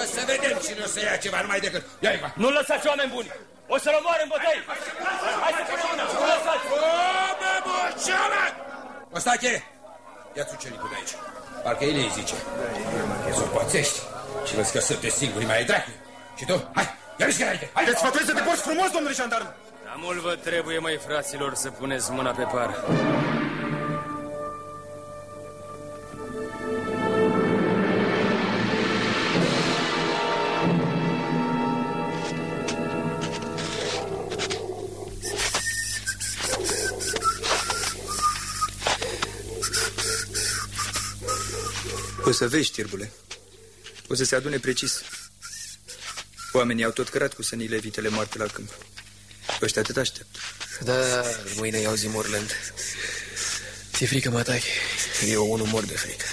O să vedem cine o să ia ceva numai decât. Ia-i, mă. Nu lăsați oameni buni! O să-l omoare în bătăi! Hai să punem mâna! Nu lăsați! O, bă, morceală! Ostache, ia-ți ucenicul de aici. Parcă el îi zice. Să o pățești. Și vezi că sunteți singuri, mai e dracu. Și tu, hai, ia mișcă înainte. Hai, Deci sfătuiesc să te porți frumos, domnule jandarm. Dar mult vă trebuie, măi, fraților, să puneți mâna pe par. Să vezi, știrbule. O să se adune precis. Oamenii au tot cărat cu sănile vitele moarte la câmp. Ăștia atât aștept. Da, mâine iau zi morlând. Ți-e frică, Matache? Eu unul mor de frică.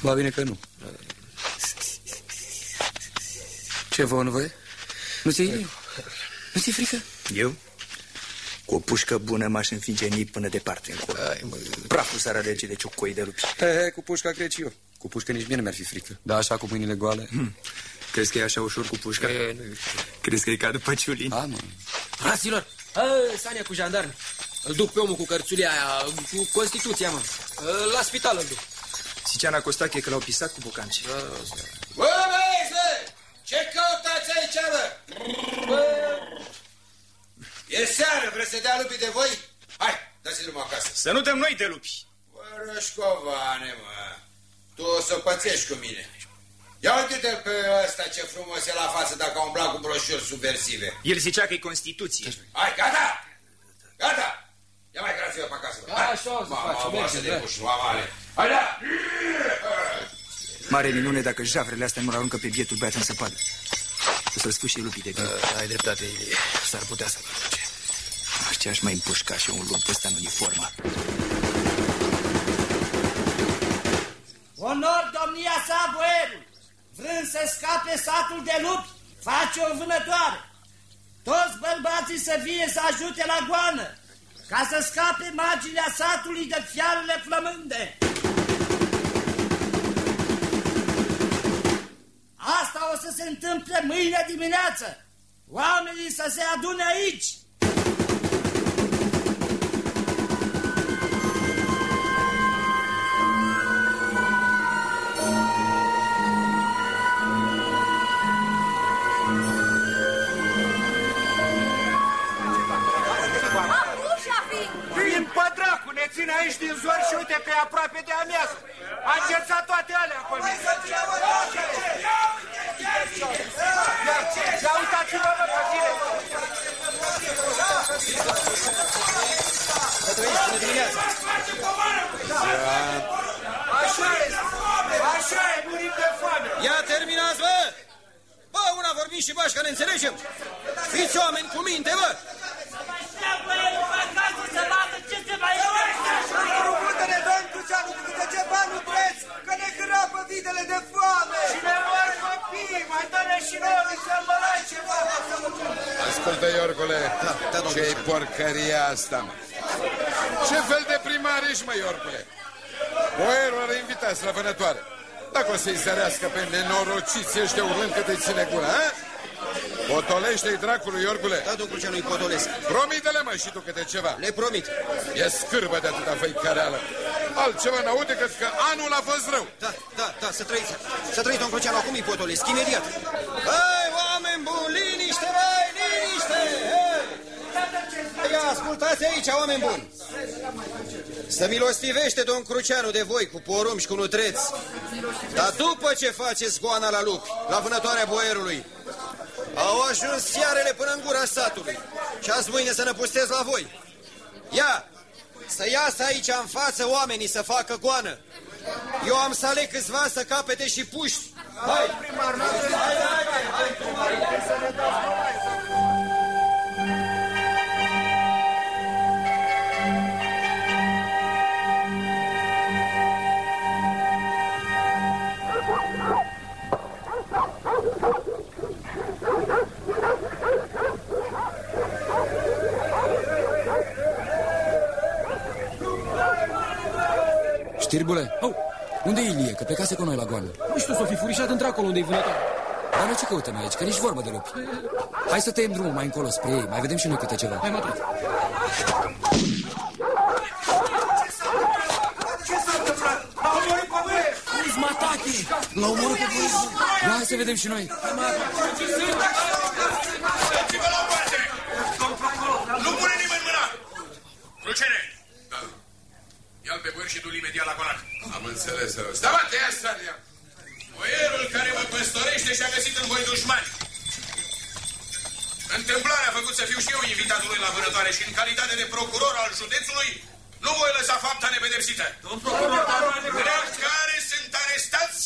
Ba bine că nu. Ce vă voie? Nu ți Nu ți-e frică? Eu? Cu o pușcă bună m-aș înfinge în ei până departe încolo. Praful s-ar alege de ciocoi de lupși. He, he, cu pușca cred și eu. Cu pușcă nici mie nu mi-ar fi frică. Dar așa cu mâinile goale... Hmm. Crezi că e așa ușor cu pușca? E, nu Crezi că e ca după ciulin? Da, mă. Fraților, a, Sania cu jandarmi. Îl duc pe omul cu cărțulia aia, cu Constituția, mă. A, La spital îl duc. Ziceana Costache că l-au pisat cu bocanci. Bă, băieți, ce căutați aici, bă? E seară, vreți să dea lupii de voi? Hai, dați-i drumul acasă. Să nu dăm noi de lupi. Bă, Rășcovane, mă, tu o să pățești cu mine. Ia uite-te pe ăsta ce frumos e la față dacă a umblat cu broșuri subversive. El zicea că e Constituție. Hai, gata! Gata! Ia mai grați-vă pe acasă. Da, așa o să facem, Mama, merge, să de da. puși, mamale. Hai, da! Mare minune dacă javrele astea nu-l aruncă pe bietul băiat în săpadă. O să-l spuși lupii de vin. Uh, ai dreptate, Ilie. S-ar putea să-l arunce. Nu știu, aș mai împușca și un lup ăsta în uniformă. Onor domnia sa, boierul, vrând să scape satul de lupi, face o vânătoare. Toți bărbații să vie să ajute la goană, ca să scape marginea satului de fiarele flămânde. Asta o să se întâmple mâine dimineață. Oamenii să se adune aici. Dracu, ne ține aici din zor și uite că e aproape de amiază. A înghețat toate alea acolo. Ia uitați-vă, mă, pe tine. Să trăiți până dimineața. Așa e, așa e, murim de foame. Ia terminați, bă! Bă, una vorbim și bașca, ne înțelegem? Fiți oameni cu minte, bă! Rupute-ne, domn Tuceanu, cu câte ce bani nu preț, că ne crapă vitele de foame. Și ne mor copii, mai dă-ne și noi să mălai ceva. Ascultă, Iorgule, da, ce-i porcăria asta, mă? Ce fel de primar ești, mă, Iorgule? Boierul are invitați la vânătoare. Dacă o să-i zărească pe nenorociți ăștia urlând că te ține gura, ha? Potolește-i dracului, Iorgule. Da, domnul Cruceanu, îi potolesc. Promite-le, mă, și tu câte ceva. Le promit. E scârbă de atâta făicăreală. Altceva n-aud decât că anul a fost rău. Da, da, da, să trăiți. Să trăiți, domnul Cruceanu, acum îi potolesc, imediat. Hai, oameni buni, liniște, vai, liniște! Hei! Ia, ascultați aici, oameni buni. Să milostivește domn Cruceanu de voi cu porum și cu nutreți. Dar după ce faceți goana la lupi, la vânătoarea boierului, au ajuns fiarele până în gura satului. Și azi mâine să ne pustez la voi. Ia, să iasă aici în față oamenii să facă goană. Eu am să aleg câțiva să capete și puști. Hai! Primar, hai, hai, hai, hai, primar, să ne dați Știrbule, oh, unde e Ilie? Că plecase cu noi la goană. Nu știu, s-o fi furișat într-acolo unde-i vânătoare. Dar noi ce căutăm aici? Că nici vorbă de lupi. Hai să tăiem drumul mai încolo spre ei. Mai vedem și noi câte ceva. Hai, mă, trec. Ce s-a întâmplat? L-au omorât pe băieți! Uzi, matache! L-au omorât pe băieți. Ia, hai să vedem și noi. Dați-vă la o parte! Nu pune nimeni mâna! Crucere! Da. Ia-l pe băr și du-l imediat la colac. Am înțeles, rău. Stai, mă, te ia Saria. Boierul care vă păstorește și-a găsit în voi dușmani. Întâmplarea a făcut să fiu și eu invitatul lui la vânătoare și în calitate de procuror al județului nu voi lăsa fapta nepedepsită. Domn procuror, Drept care sunt arestați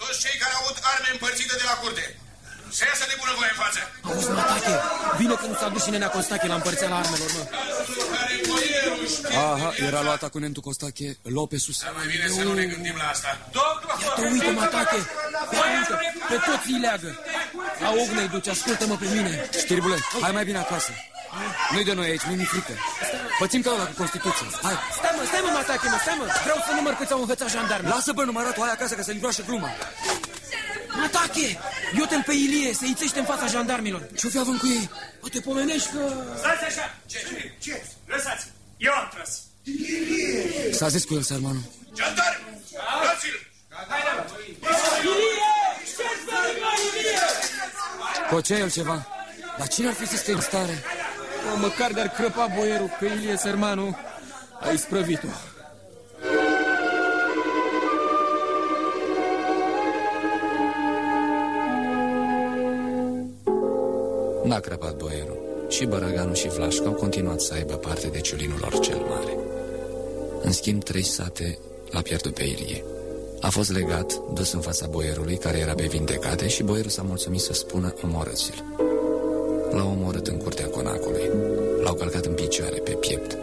toți cei care au avut arme împărțite de la curte. Să iasă de bună voie în față. Auzi, matache, bine că nu s-a dus și nenea Costache la împărțeala armelor, mă. Care boierul știe... Aha, era luata cu Nentu Costache, loc pe sus. Mai bine să nu ne gândim la asta. Ia te uite, matache! Ia uite, pe toți îi leagă. La ognă-i duce, ascultă-mă pe mine. Știrbule, hai mai bine acasă. Nu-i de noi aici, nu-i frică. Pățim ca ăla cu Constituția. Hai. Stai mă, stai mă, matache, mă, stai mă. Vreau să număr câți au învățat jandarmi. Lasă bă număratul, hai acasă că să-i groașă gluma. Matache, Iute-l pe Ilie, să ițește în fața jandarmilor. Ce-o fi având cu ei? O te pomenești că... Stați așa! Ce? Ce? ce? Lăsați! Eu am tras! S-a zis cu el, sarmanul. Jandarmi! Dați-l! Ilie! Ce-ți Ilie? Cocea el ceva. Dar cine ar fi să stea în stare? O, măcar de-ar crăpa boierul că Ilie Sărmanu a isprăvit-o. N-a crăpat boierul. Și Bărăganu și Vlașca au continuat să aibă parte de ciulinul lor cel mare. În schimb, trei sate l-a pierdut pe Ilie. A fost legat, dus în fața boierului, care era pe vindecate, și boierul s-a mulțumit să spună omorăți-l. L-au omorât în curtea conacului. L-au călcat în picioare, pe piept,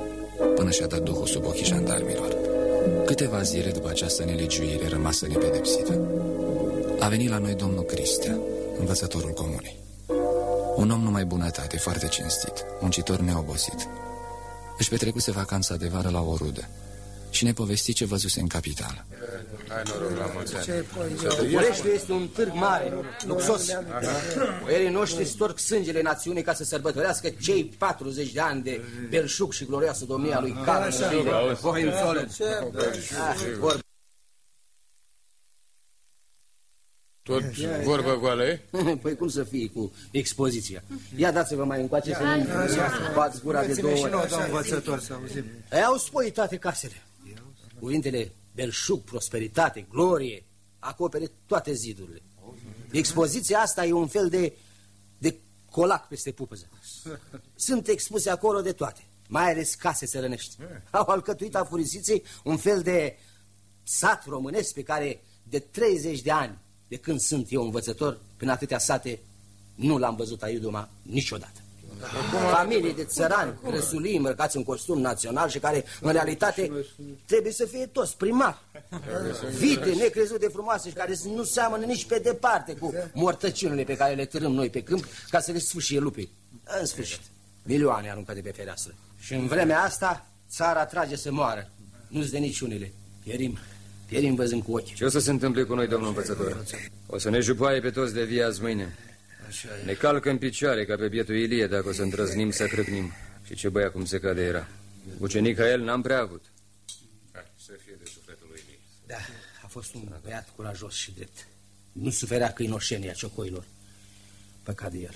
până și-a dat duhul sub ochii jandarmilor. Câteva zile după această nelegiuire rămasă nepedepsită, a venit la noi domnul Cristea, învățătorul comunei. Un om numai bunătate, foarte cinstit, muncitor neobosit. Își petrecuse vacanța de vară la o rudă și ne povesti ce văzuse în capitală. Hai noroc la mulți ani. Bucureștiul este un târg mare, luxos. Boierii noștri storc sângele națiunii ca să sărbătorească cei 40 de ani de belșug și glorioasă domnia lui Carol. Tot vorba goală, e? Păi cum să fie cu expoziția? Ia dați-vă mai încoace să nu bați gura de două ori. învățător să auzim. Ei au spoi toate casele. Cuvintele belșug, prosperitate, glorie, acopere toate zidurile. Expoziția asta e un fel de, de colac peste pupăză. Sunt expuse acolo de toate, mai ales case țărănești. Au alcătuit a furisiței un fel de sat românesc pe care de 30 de ani, de când sunt eu învățător, prin atâtea sate, nu l-am văzut aiuduma niciodată. Familii de țărani, răsulii îmbrăcați în costum național și care, în realitate, trebuie să fie toți primari. Vite necrezut de frumoase și care nu seamănă nici pe departe cu mortăciunile pe care le târâm noi pe câmp ca să le sfâșie lupii. În sfârșit, milioane aruncate pe fereastră. Și în vremea asta, țara trage să moară. Nu-ți de niciunile. Pierim. Pierim văzând cu ochi. Ce o să se întâmple cu noi, domnul învățător? O să ne jupaie pe toți de via azi mâine. Ne calcă în picioare ca pe bietul Ilie dacă o să îndrăznim să crâpnim. Și ce băia cum se cade era. Ucenic ca el n-am prea avut. Hai, să fie de sufletul lui Ilie. Da, a fost un băiat curajos și drept. Nu suferea câinoșenia ciocoilor. Păcat de el.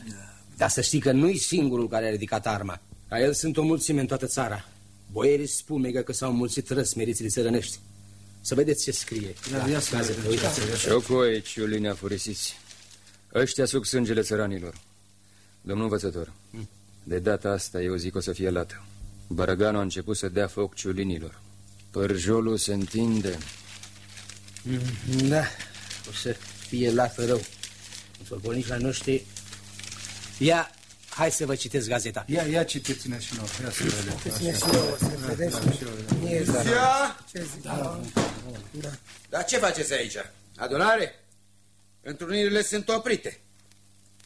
Dar să știi că nu-i singurul care a ridicat arma. Ca el sunt o mulțime în toată țara. Boierii spumegă că s-au mulțit răsmeriții țărănești. Să vedeți ce scrie. Da, ia să uitați-vă. Ciocoi, ciulinea furisiți. Ăștia suc sângele țăranilor. Domnul învățător, de data asta eu zic o să fie lată. Bărăganul a început să dea foc ciulinilor. Părjolul se întinde. Da, o să fie lată rău. Însorbolnicii noștri... Ia, hai să vă citesc gazeta. Ia, ia citiți-ne și nouă. Ia să vedem. Citiți-ne și nouă, să vedeți. Ia! Ce zic? Da. Dar ce faceți aici? Adunare? Întrunirile sunt oprite.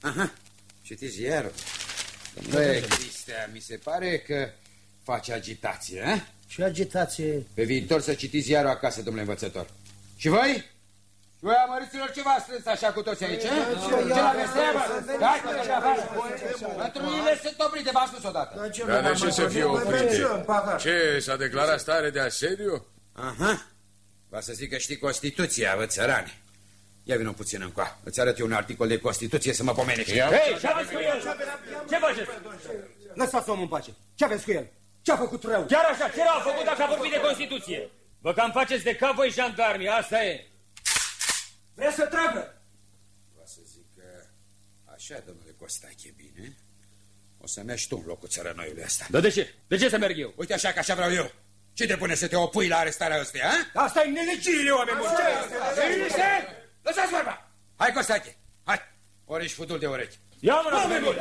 Aha, citiți ziarul. Domnule Cristea, mi se pare că face agitație, eh? Ce agitație? Pe viitor să citiți ziarul acasă, domnule învățător. Și voi? Și voi, amăriților, ce v-a strâns așa cu toți aici, eh? Ce l-aveți treabă? Hai, cu ce afară! Întrunirile sunt oprite, v-am spus odată. Dar de ce să fie oprite? Ce, s-a declarat stare de asediu? Aha. Va să zic că știi Constituția, vă țărani. Ia vină puțin încoa. Îți arăt eu un articol de Constituție să mă pomenești. Hei, ce aveți cu el? Ce faceți? Lăsați omul în pace. Ce aveți cu el? Ce-a făcut rău? Chiar așa, ce rău a făcut dacă a vorbit de Constituție? Vă cam faceți de cap voi jandarmii, asta e. Vrea să tragă? Va să zic că așa, domnule Costache, bine. O să mergi tu în locul țărănoiului ăsta. Dar de ce? De ce să merg eu? Uite așa că așa vreau eu. Ce te pune să te opui la arestarea ăstuia, a? Asta e nelegire, oameni buni. Liniște! Lăsați vorba! Hai, Costache, hai! Ori ești futul de urechi. Ia mă, oameni buni!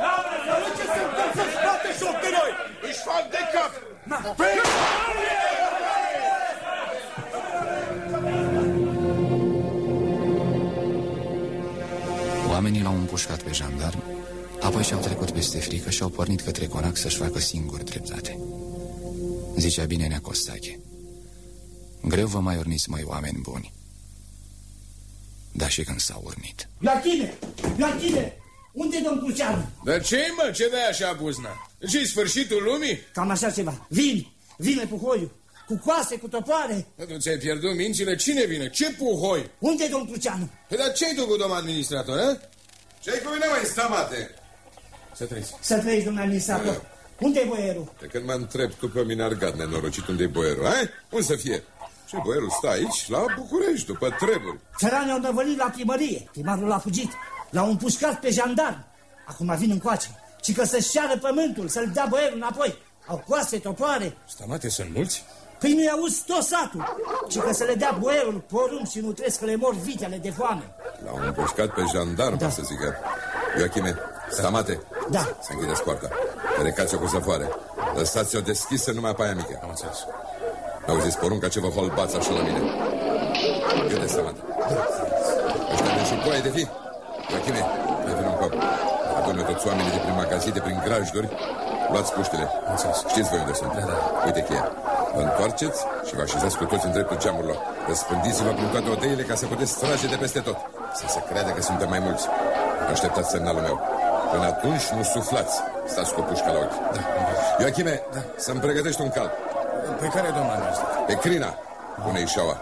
Ce se întâmplă să scoate joc de noi? Își fac de cap! Oamenii l-au împușcat pe jandarm, apoi și-au trecut peste frică și au pornit către conac să-și facă singur dreptate. Zicea bine Nea Costache. Greu vă mai urniți, măi, oameni buni. dar și când s-au urnit. Ioachine! Ioachine! Unde e domn Cruceanu? Dar ce mă? Ce dai așa buzna? ce sfârșitul lumii? Cam așa ceva. Vin! Vine puhoiul! Cu coase, cu topoare. Tu ți-ai pierdut mințile? Cine vine? Ce puhoi? Unde e domn Cruceanu? Păi dar ce-ai tu cu domn administrator, a? Ce-ai cu mine, mai stamate? Să trăiți. Să trăiți, domnul administrator. Unde e boierul? De când mă întreb tu pe mine argat nenorocit unde e boierul, ai? Unde să fie? Și boierul stă aici, la București, după treburi. Țăranii au năvălit la primărie. Primarul a fugit. L-au împușcat pe jandarm. Acum vin încoace. Și că să-și ceară pământul, să-l dea boierul înapoi. Au coase, topoare. Stamate, sunt mulți? Păi nu-i auzi tot satul. Și că să le dea boierul porumb și nu trebuie că le mor vitele de foame. L-au împușcat pe jandarm, da. să zică. Ioachime, Stamate. Da. Să închideți poarta. Recați-o cu zăvoare. Lăsați-o deschisă numai pe aia mică. Am înțeles. Auziți porunca ce vă holbați așa la mine. Iute, Stamate. Ăștia de șucoaie de fi. Ioachime, mai vin un cop. Adună toți oamenii de prin magazine, prin grajduri. Luați puștile. Înțeles. Știți voi unde sunt. Da, da. Uite cheia. Vă întoarceți și vă așezați cu toți în dreptul geamurilor. Răspândiți-vă prin toate odeile ca să puteți trage de peste tot. Să se crede că suntem mai mulți. Așteptați semnalul meu. Până atunci nu suflați. Stați cu pușca la ochi. Da. Ioachime, da. să-mi pregătești un cal. Pe care, domnul administrator? Pe crina. Pune-i șaua.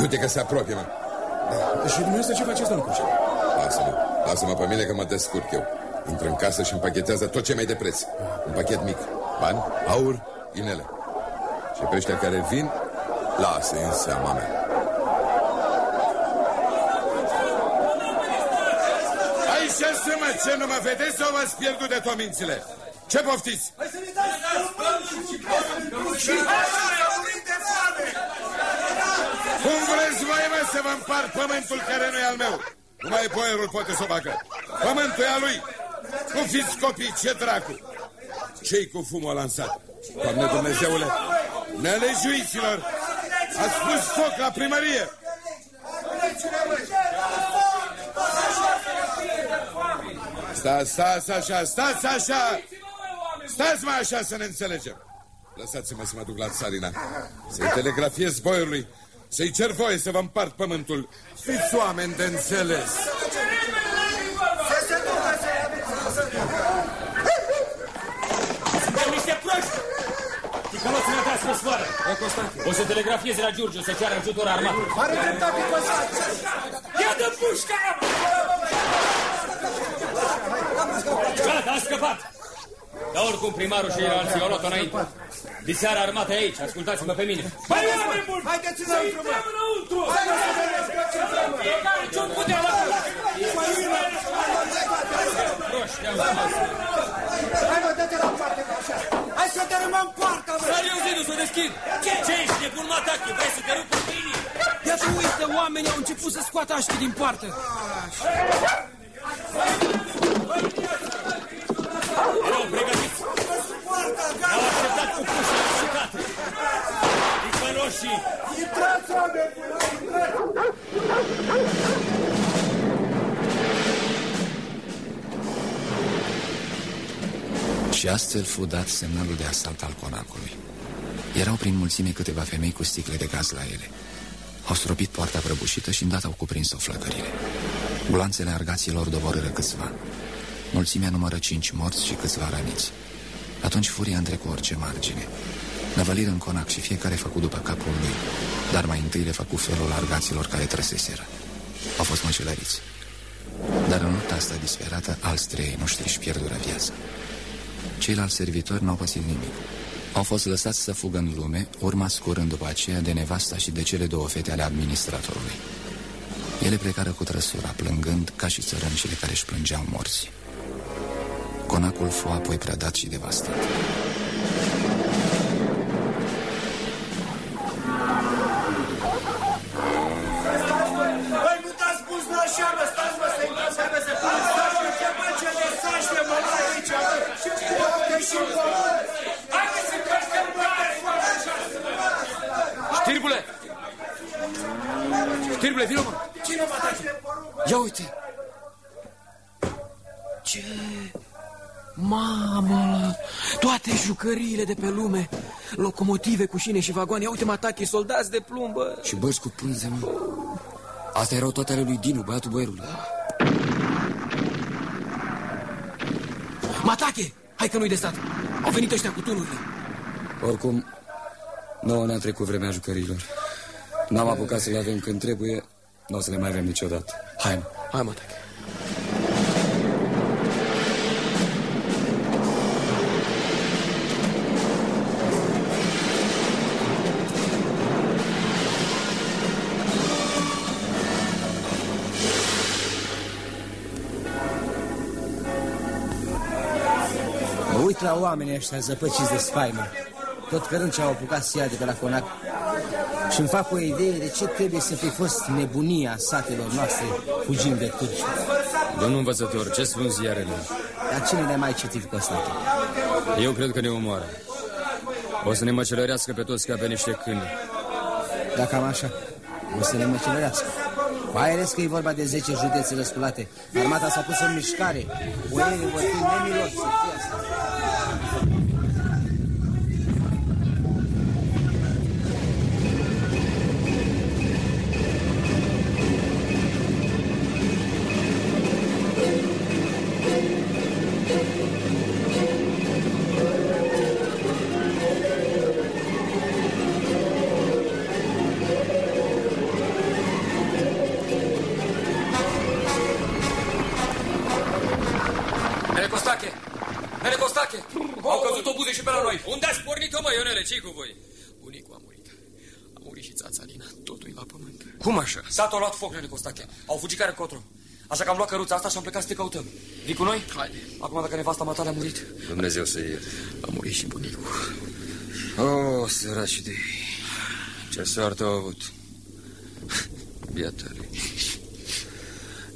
Uite că se apropie, mă. Da. Și dumneavoastră ce faceți, domnul Cucea? Lasă-mă. Lasă-mă pe mine că mă descurc eu. Intră în casă și împachetează tot ce mai de preț. Un pachet mic. Bani, aur, inele. Și pe ăștia care vin, lasă în seama mea. Aici să mă, ce nu mă vedeți sau v-ați pierdut de tot mințile? Ce poftiți? Cum vreți voi, mă, să vă împart pământul care nu e al meu? Numai boierul poate să o facă. Pământul e al lui. Nu fiți copii, ce dracu? Ce-i cu fumul lansat? Doamne Dumnezeule, nelejuiților, ați pus foc la primărie. Stați, stați așa, stați așa! Stați mai așa să ne înțelegem! Lăsați-mă să mă duc la țarina, să-i telegrafiez boierului, să-i cer voie să vă împart pământul. Fiți oameni de înțeles! Suntem niște proști! Ticăloții ne-a tras pe sfoară. O să telegrafieze la Giurgiu să ceară ajutor armat. Are dreptate, Costache! Ia de pușca! Gata, a scăpat! Dar oricum primarul și alții au luat-o înainte. Diseară armata e aici, ascultați-mă pe mine. Băi, oameni buni! Haideți Să intrăm înăuntru! Fiecare ce-o putea la Proști, am spus. Hai mă, dă-te la parte ca așa! Hai să dărâmăm poarta, mă! Sar eu zidul să o deschid! Ce? Ce ești nebun, Matache? Vrei să te rup în pâinii? Iată, uite, oamenii au început să scoată aștii din poartă. Erau pregătiți. Ne-au așteptat cu pușile șucate. Ticăloșii! Intrați, oameni! Intrați! Și astfel fu dat semnalul de asalt al conacului. Erau prin mulțime câteva femei cu sticle de gaz la ele. Au stropit poarta prăbușită și îndată au cuprins-o flăcările. Gloanțele argaților doborâră câțiva. Mulțimea numără cinci morți și câțiva răniți. Atunci furia între cu orice margine. Năvăliră în conac și fiecare făcut după capul lui, dar mai întâi le făcu felul argaților care trăseseră. Au fost măcelăriți. Dar în lupta asta disperată, alți trei noștri își pierdură viața. Ceilalți servitori n-au păsit nimic. Au fost lăsați să fugă în lume, urmați curând după aceea de nevasta și de cele două fete ale administratorului. Ele plecară cu trăsura, plângând ca și țărâncile care își plângeau morți. Conacul fu apoi prădat și devastat. Știrbule, vină mă! Cine mă atace? Ia uite! Ce? Mamă, toate jucăriile de pe lume Locomotive cu șine și vagoane Ia uite, matache, soldați de plumbă Și bărți cu pânze, mă. Asta erau toate ale lui Dinu, băiatul boierului. Matache! Hai că nu-i de stat. Au venit ăștia cu tunurile. Oricum, nouă ne-a trecut vremea jucărilor. N-am apucat să le avem când trebuie, nu o să le mai avem niciodată. Hai, mă. Hai, Matache. Mă uit la oamenii ăștia zăpăciți de spaimă, tot cărând ce au apucat să ia de pe la conac și îmi fac o idee de ce trebuie să fi fost nebunia satelor noastre fugind de turci. Domnul învățător, ce spun ziarele? Dar cine le-a mai citit pe ăsta? Eu cred că ne omoară. O să ne măcelărească pe toți ca pe niște câini. Dacă am așa, o să ne măcelărească. Mai ales că e vorba de 10 județe răsculate. Armata s-a pus în mișcare. Boierii vor fi nemiloși să fie Nele Costache! Au căzut obuze și pe la noi! Unde ați pornit-o, mă, Ionele? ce cu voi? Bunicul a murit. A murit și țața Lina. Totul e la pământ. Cum așa? Satul a luat foc, Nele Costache. Au fugit care cotro. Așa că am luat căruța asta și am plecat să te căutăm. Vii cu noi? Haide. Acum dacă nevasta matale a murit. Dumnezeu să ierte. A murit și bunicul. Oh, săraci de ei. Ce soartă au avut. Biata lui.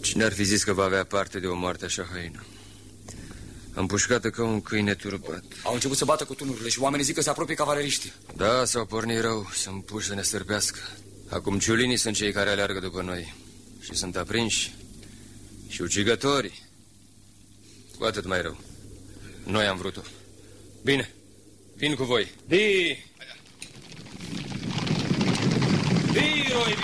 Cine ar fi zis că va avea parte de o moarte așa haină? Am pușcat ca un câine turbat. Au început să bată cu tunurile și oamenii zic că se apropie cavaleriștii. Da, s-au pornit rău, sunt puși să ne stârpească. Acum ciulinii sunt cei care aleargă după noi. Și sunt aprinși. Și ucigătorii. Cu atât mai rău. Noi am vrut-o. Bine, vin cu voi. Di! Di, roi,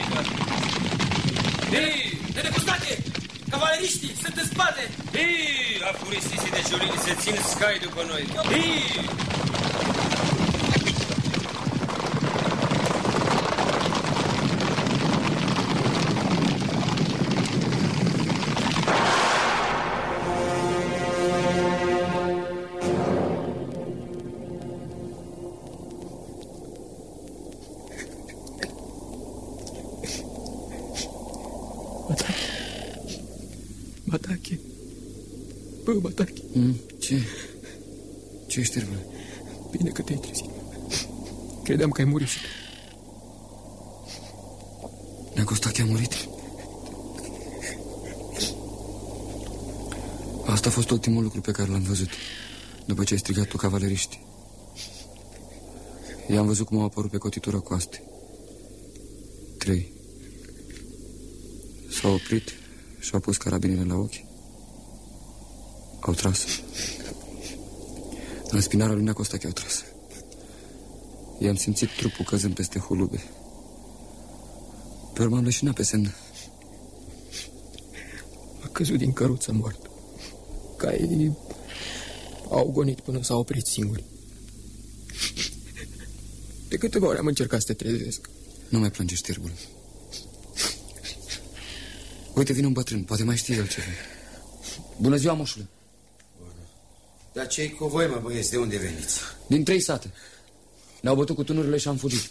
Di! Nene Costache! Cavaleriștii sunt în spate! Di! A furisisi de ciulinii se țin scai după noi. Di! Ce ești, Terbule? Bine că te-ai trezit. Credeam că ai murit și tu. Nea Costache a murit. Asta a fost ultimul lucru pe care l-am văzut După ce ai strigat tu cavaleriști I-am văzut cum au apărut pe cotitura coaste Trei S-au oprit și au pus carabinele la ochi Au tras În spinarea lui Nea Costache au tras I-am simțit trupul căzând peste holube Pe urmă am leșinat pe semnă A căzut din căruță mort. Caii au gonit până s-au oprit singuri. De câteva ori am încercat să te trezesc. Nu mai plânge, știrbul. Uite, vine un bătrân, poate mai știe el ceva. Bună ziua, moșule. Dar ce cu voi, mă, băieți? De unde veniți? Din trei sate. Ne-au bătut cu tunurile și am fugit.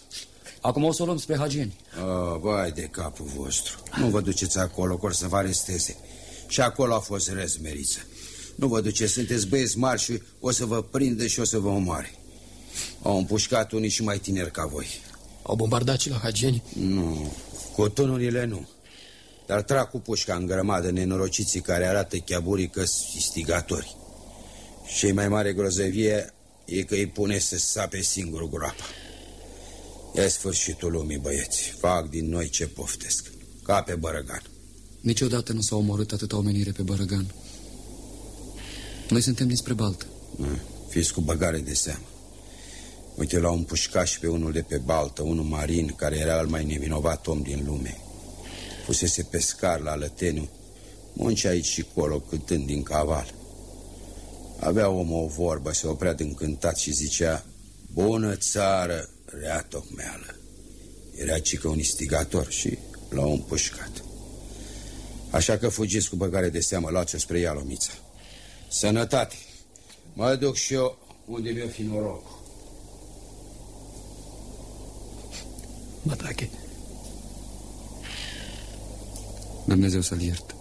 Acum o să o luăm spre Hagieni. Oh, vai de capul vostru. Nu vă duceți acolo, că or să vă aresteze. Și acolo a fost răzmeriță. Nu vă duceți, sunteți băieți mari și o să vă prindă și o să vă omoare. Au împușcat unii și mai tineri ca voi. Au bombardat și la Hagieni? Nu, cu tunurile nu. Dar trag cu pușca în grămadă nenorociții care arată chiaburii că stigatori. Și mai mare grozăvie e că îi pune să sape singur groapa. E sfârșitul lumii, băieți. Fac din noi ce poftesc. Ca pe bărăgan. Niciodată nu s-a omorât atâta omenire pe Bărăgan. Noi suntem dinspre Baltă. Mm, Fiți cu băgare de seamă. Uite, l-au împușcat și pe unul de pe Baltă, unul marin, care era al mai nevinovat om din lume. pusese pescar la Lăteniu, muncea aici și colo, cântând din caval. Avea omul o vorbă, se oprea de încântat și zicea, Bună țară, rea tocmeală. Era cică un istigator și l-au împușcat. Așa că fugiți cu băgare de seamă, luați-o spre ea, lomița. Sănătate! Mă duc și eu unde mi-o fi noroc. Matache. Dumnezeu să-l iert.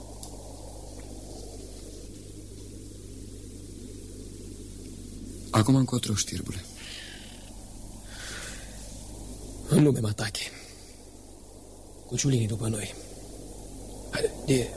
Acum încotro, știrbule. În lume, Matache. Cu ciulinii după noi. Haide, de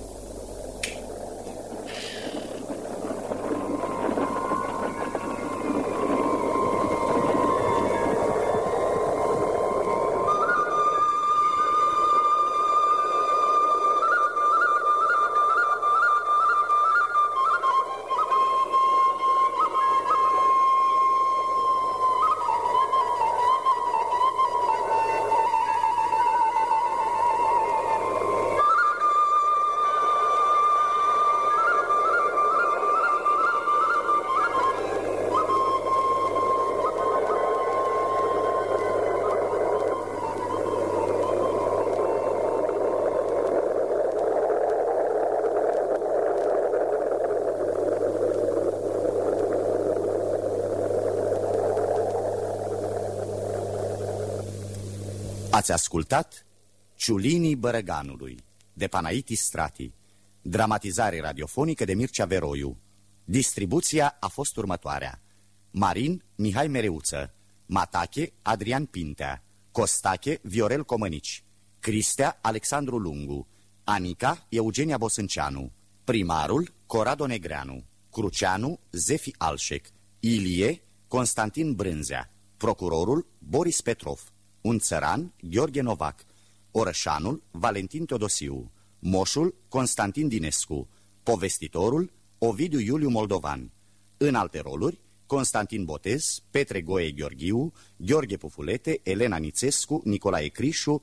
Ați ascultat Ciulinii Bărăganului de Panaiti Strati. Dramatizare radiofonică de Mircea Veroiu. Distribuția a fost următoarea. Marin Mihai Mereuță. Matache Adrian Pintea. Costache Viorel Comănici. Cristea Alexandru Lungu. Anica Eugenia Bosânceanu. Primarul Corado Negreanu. Cruceanu Zefi Alșec. Ilie Constantin Brânzea. Procurorul Boris Petrov un țăran, Gheorghe Novac, orășanul, Valentin Teodosiu, moșul, Constantin Dinescu, povestitorul, Ovidiu Iuliu Moldovan. În alte roluri, Constantin Botez, Petre Goe Gheorghiu, Gheorghe Pufulete, Elena Nițescu, Nicolae Crișu,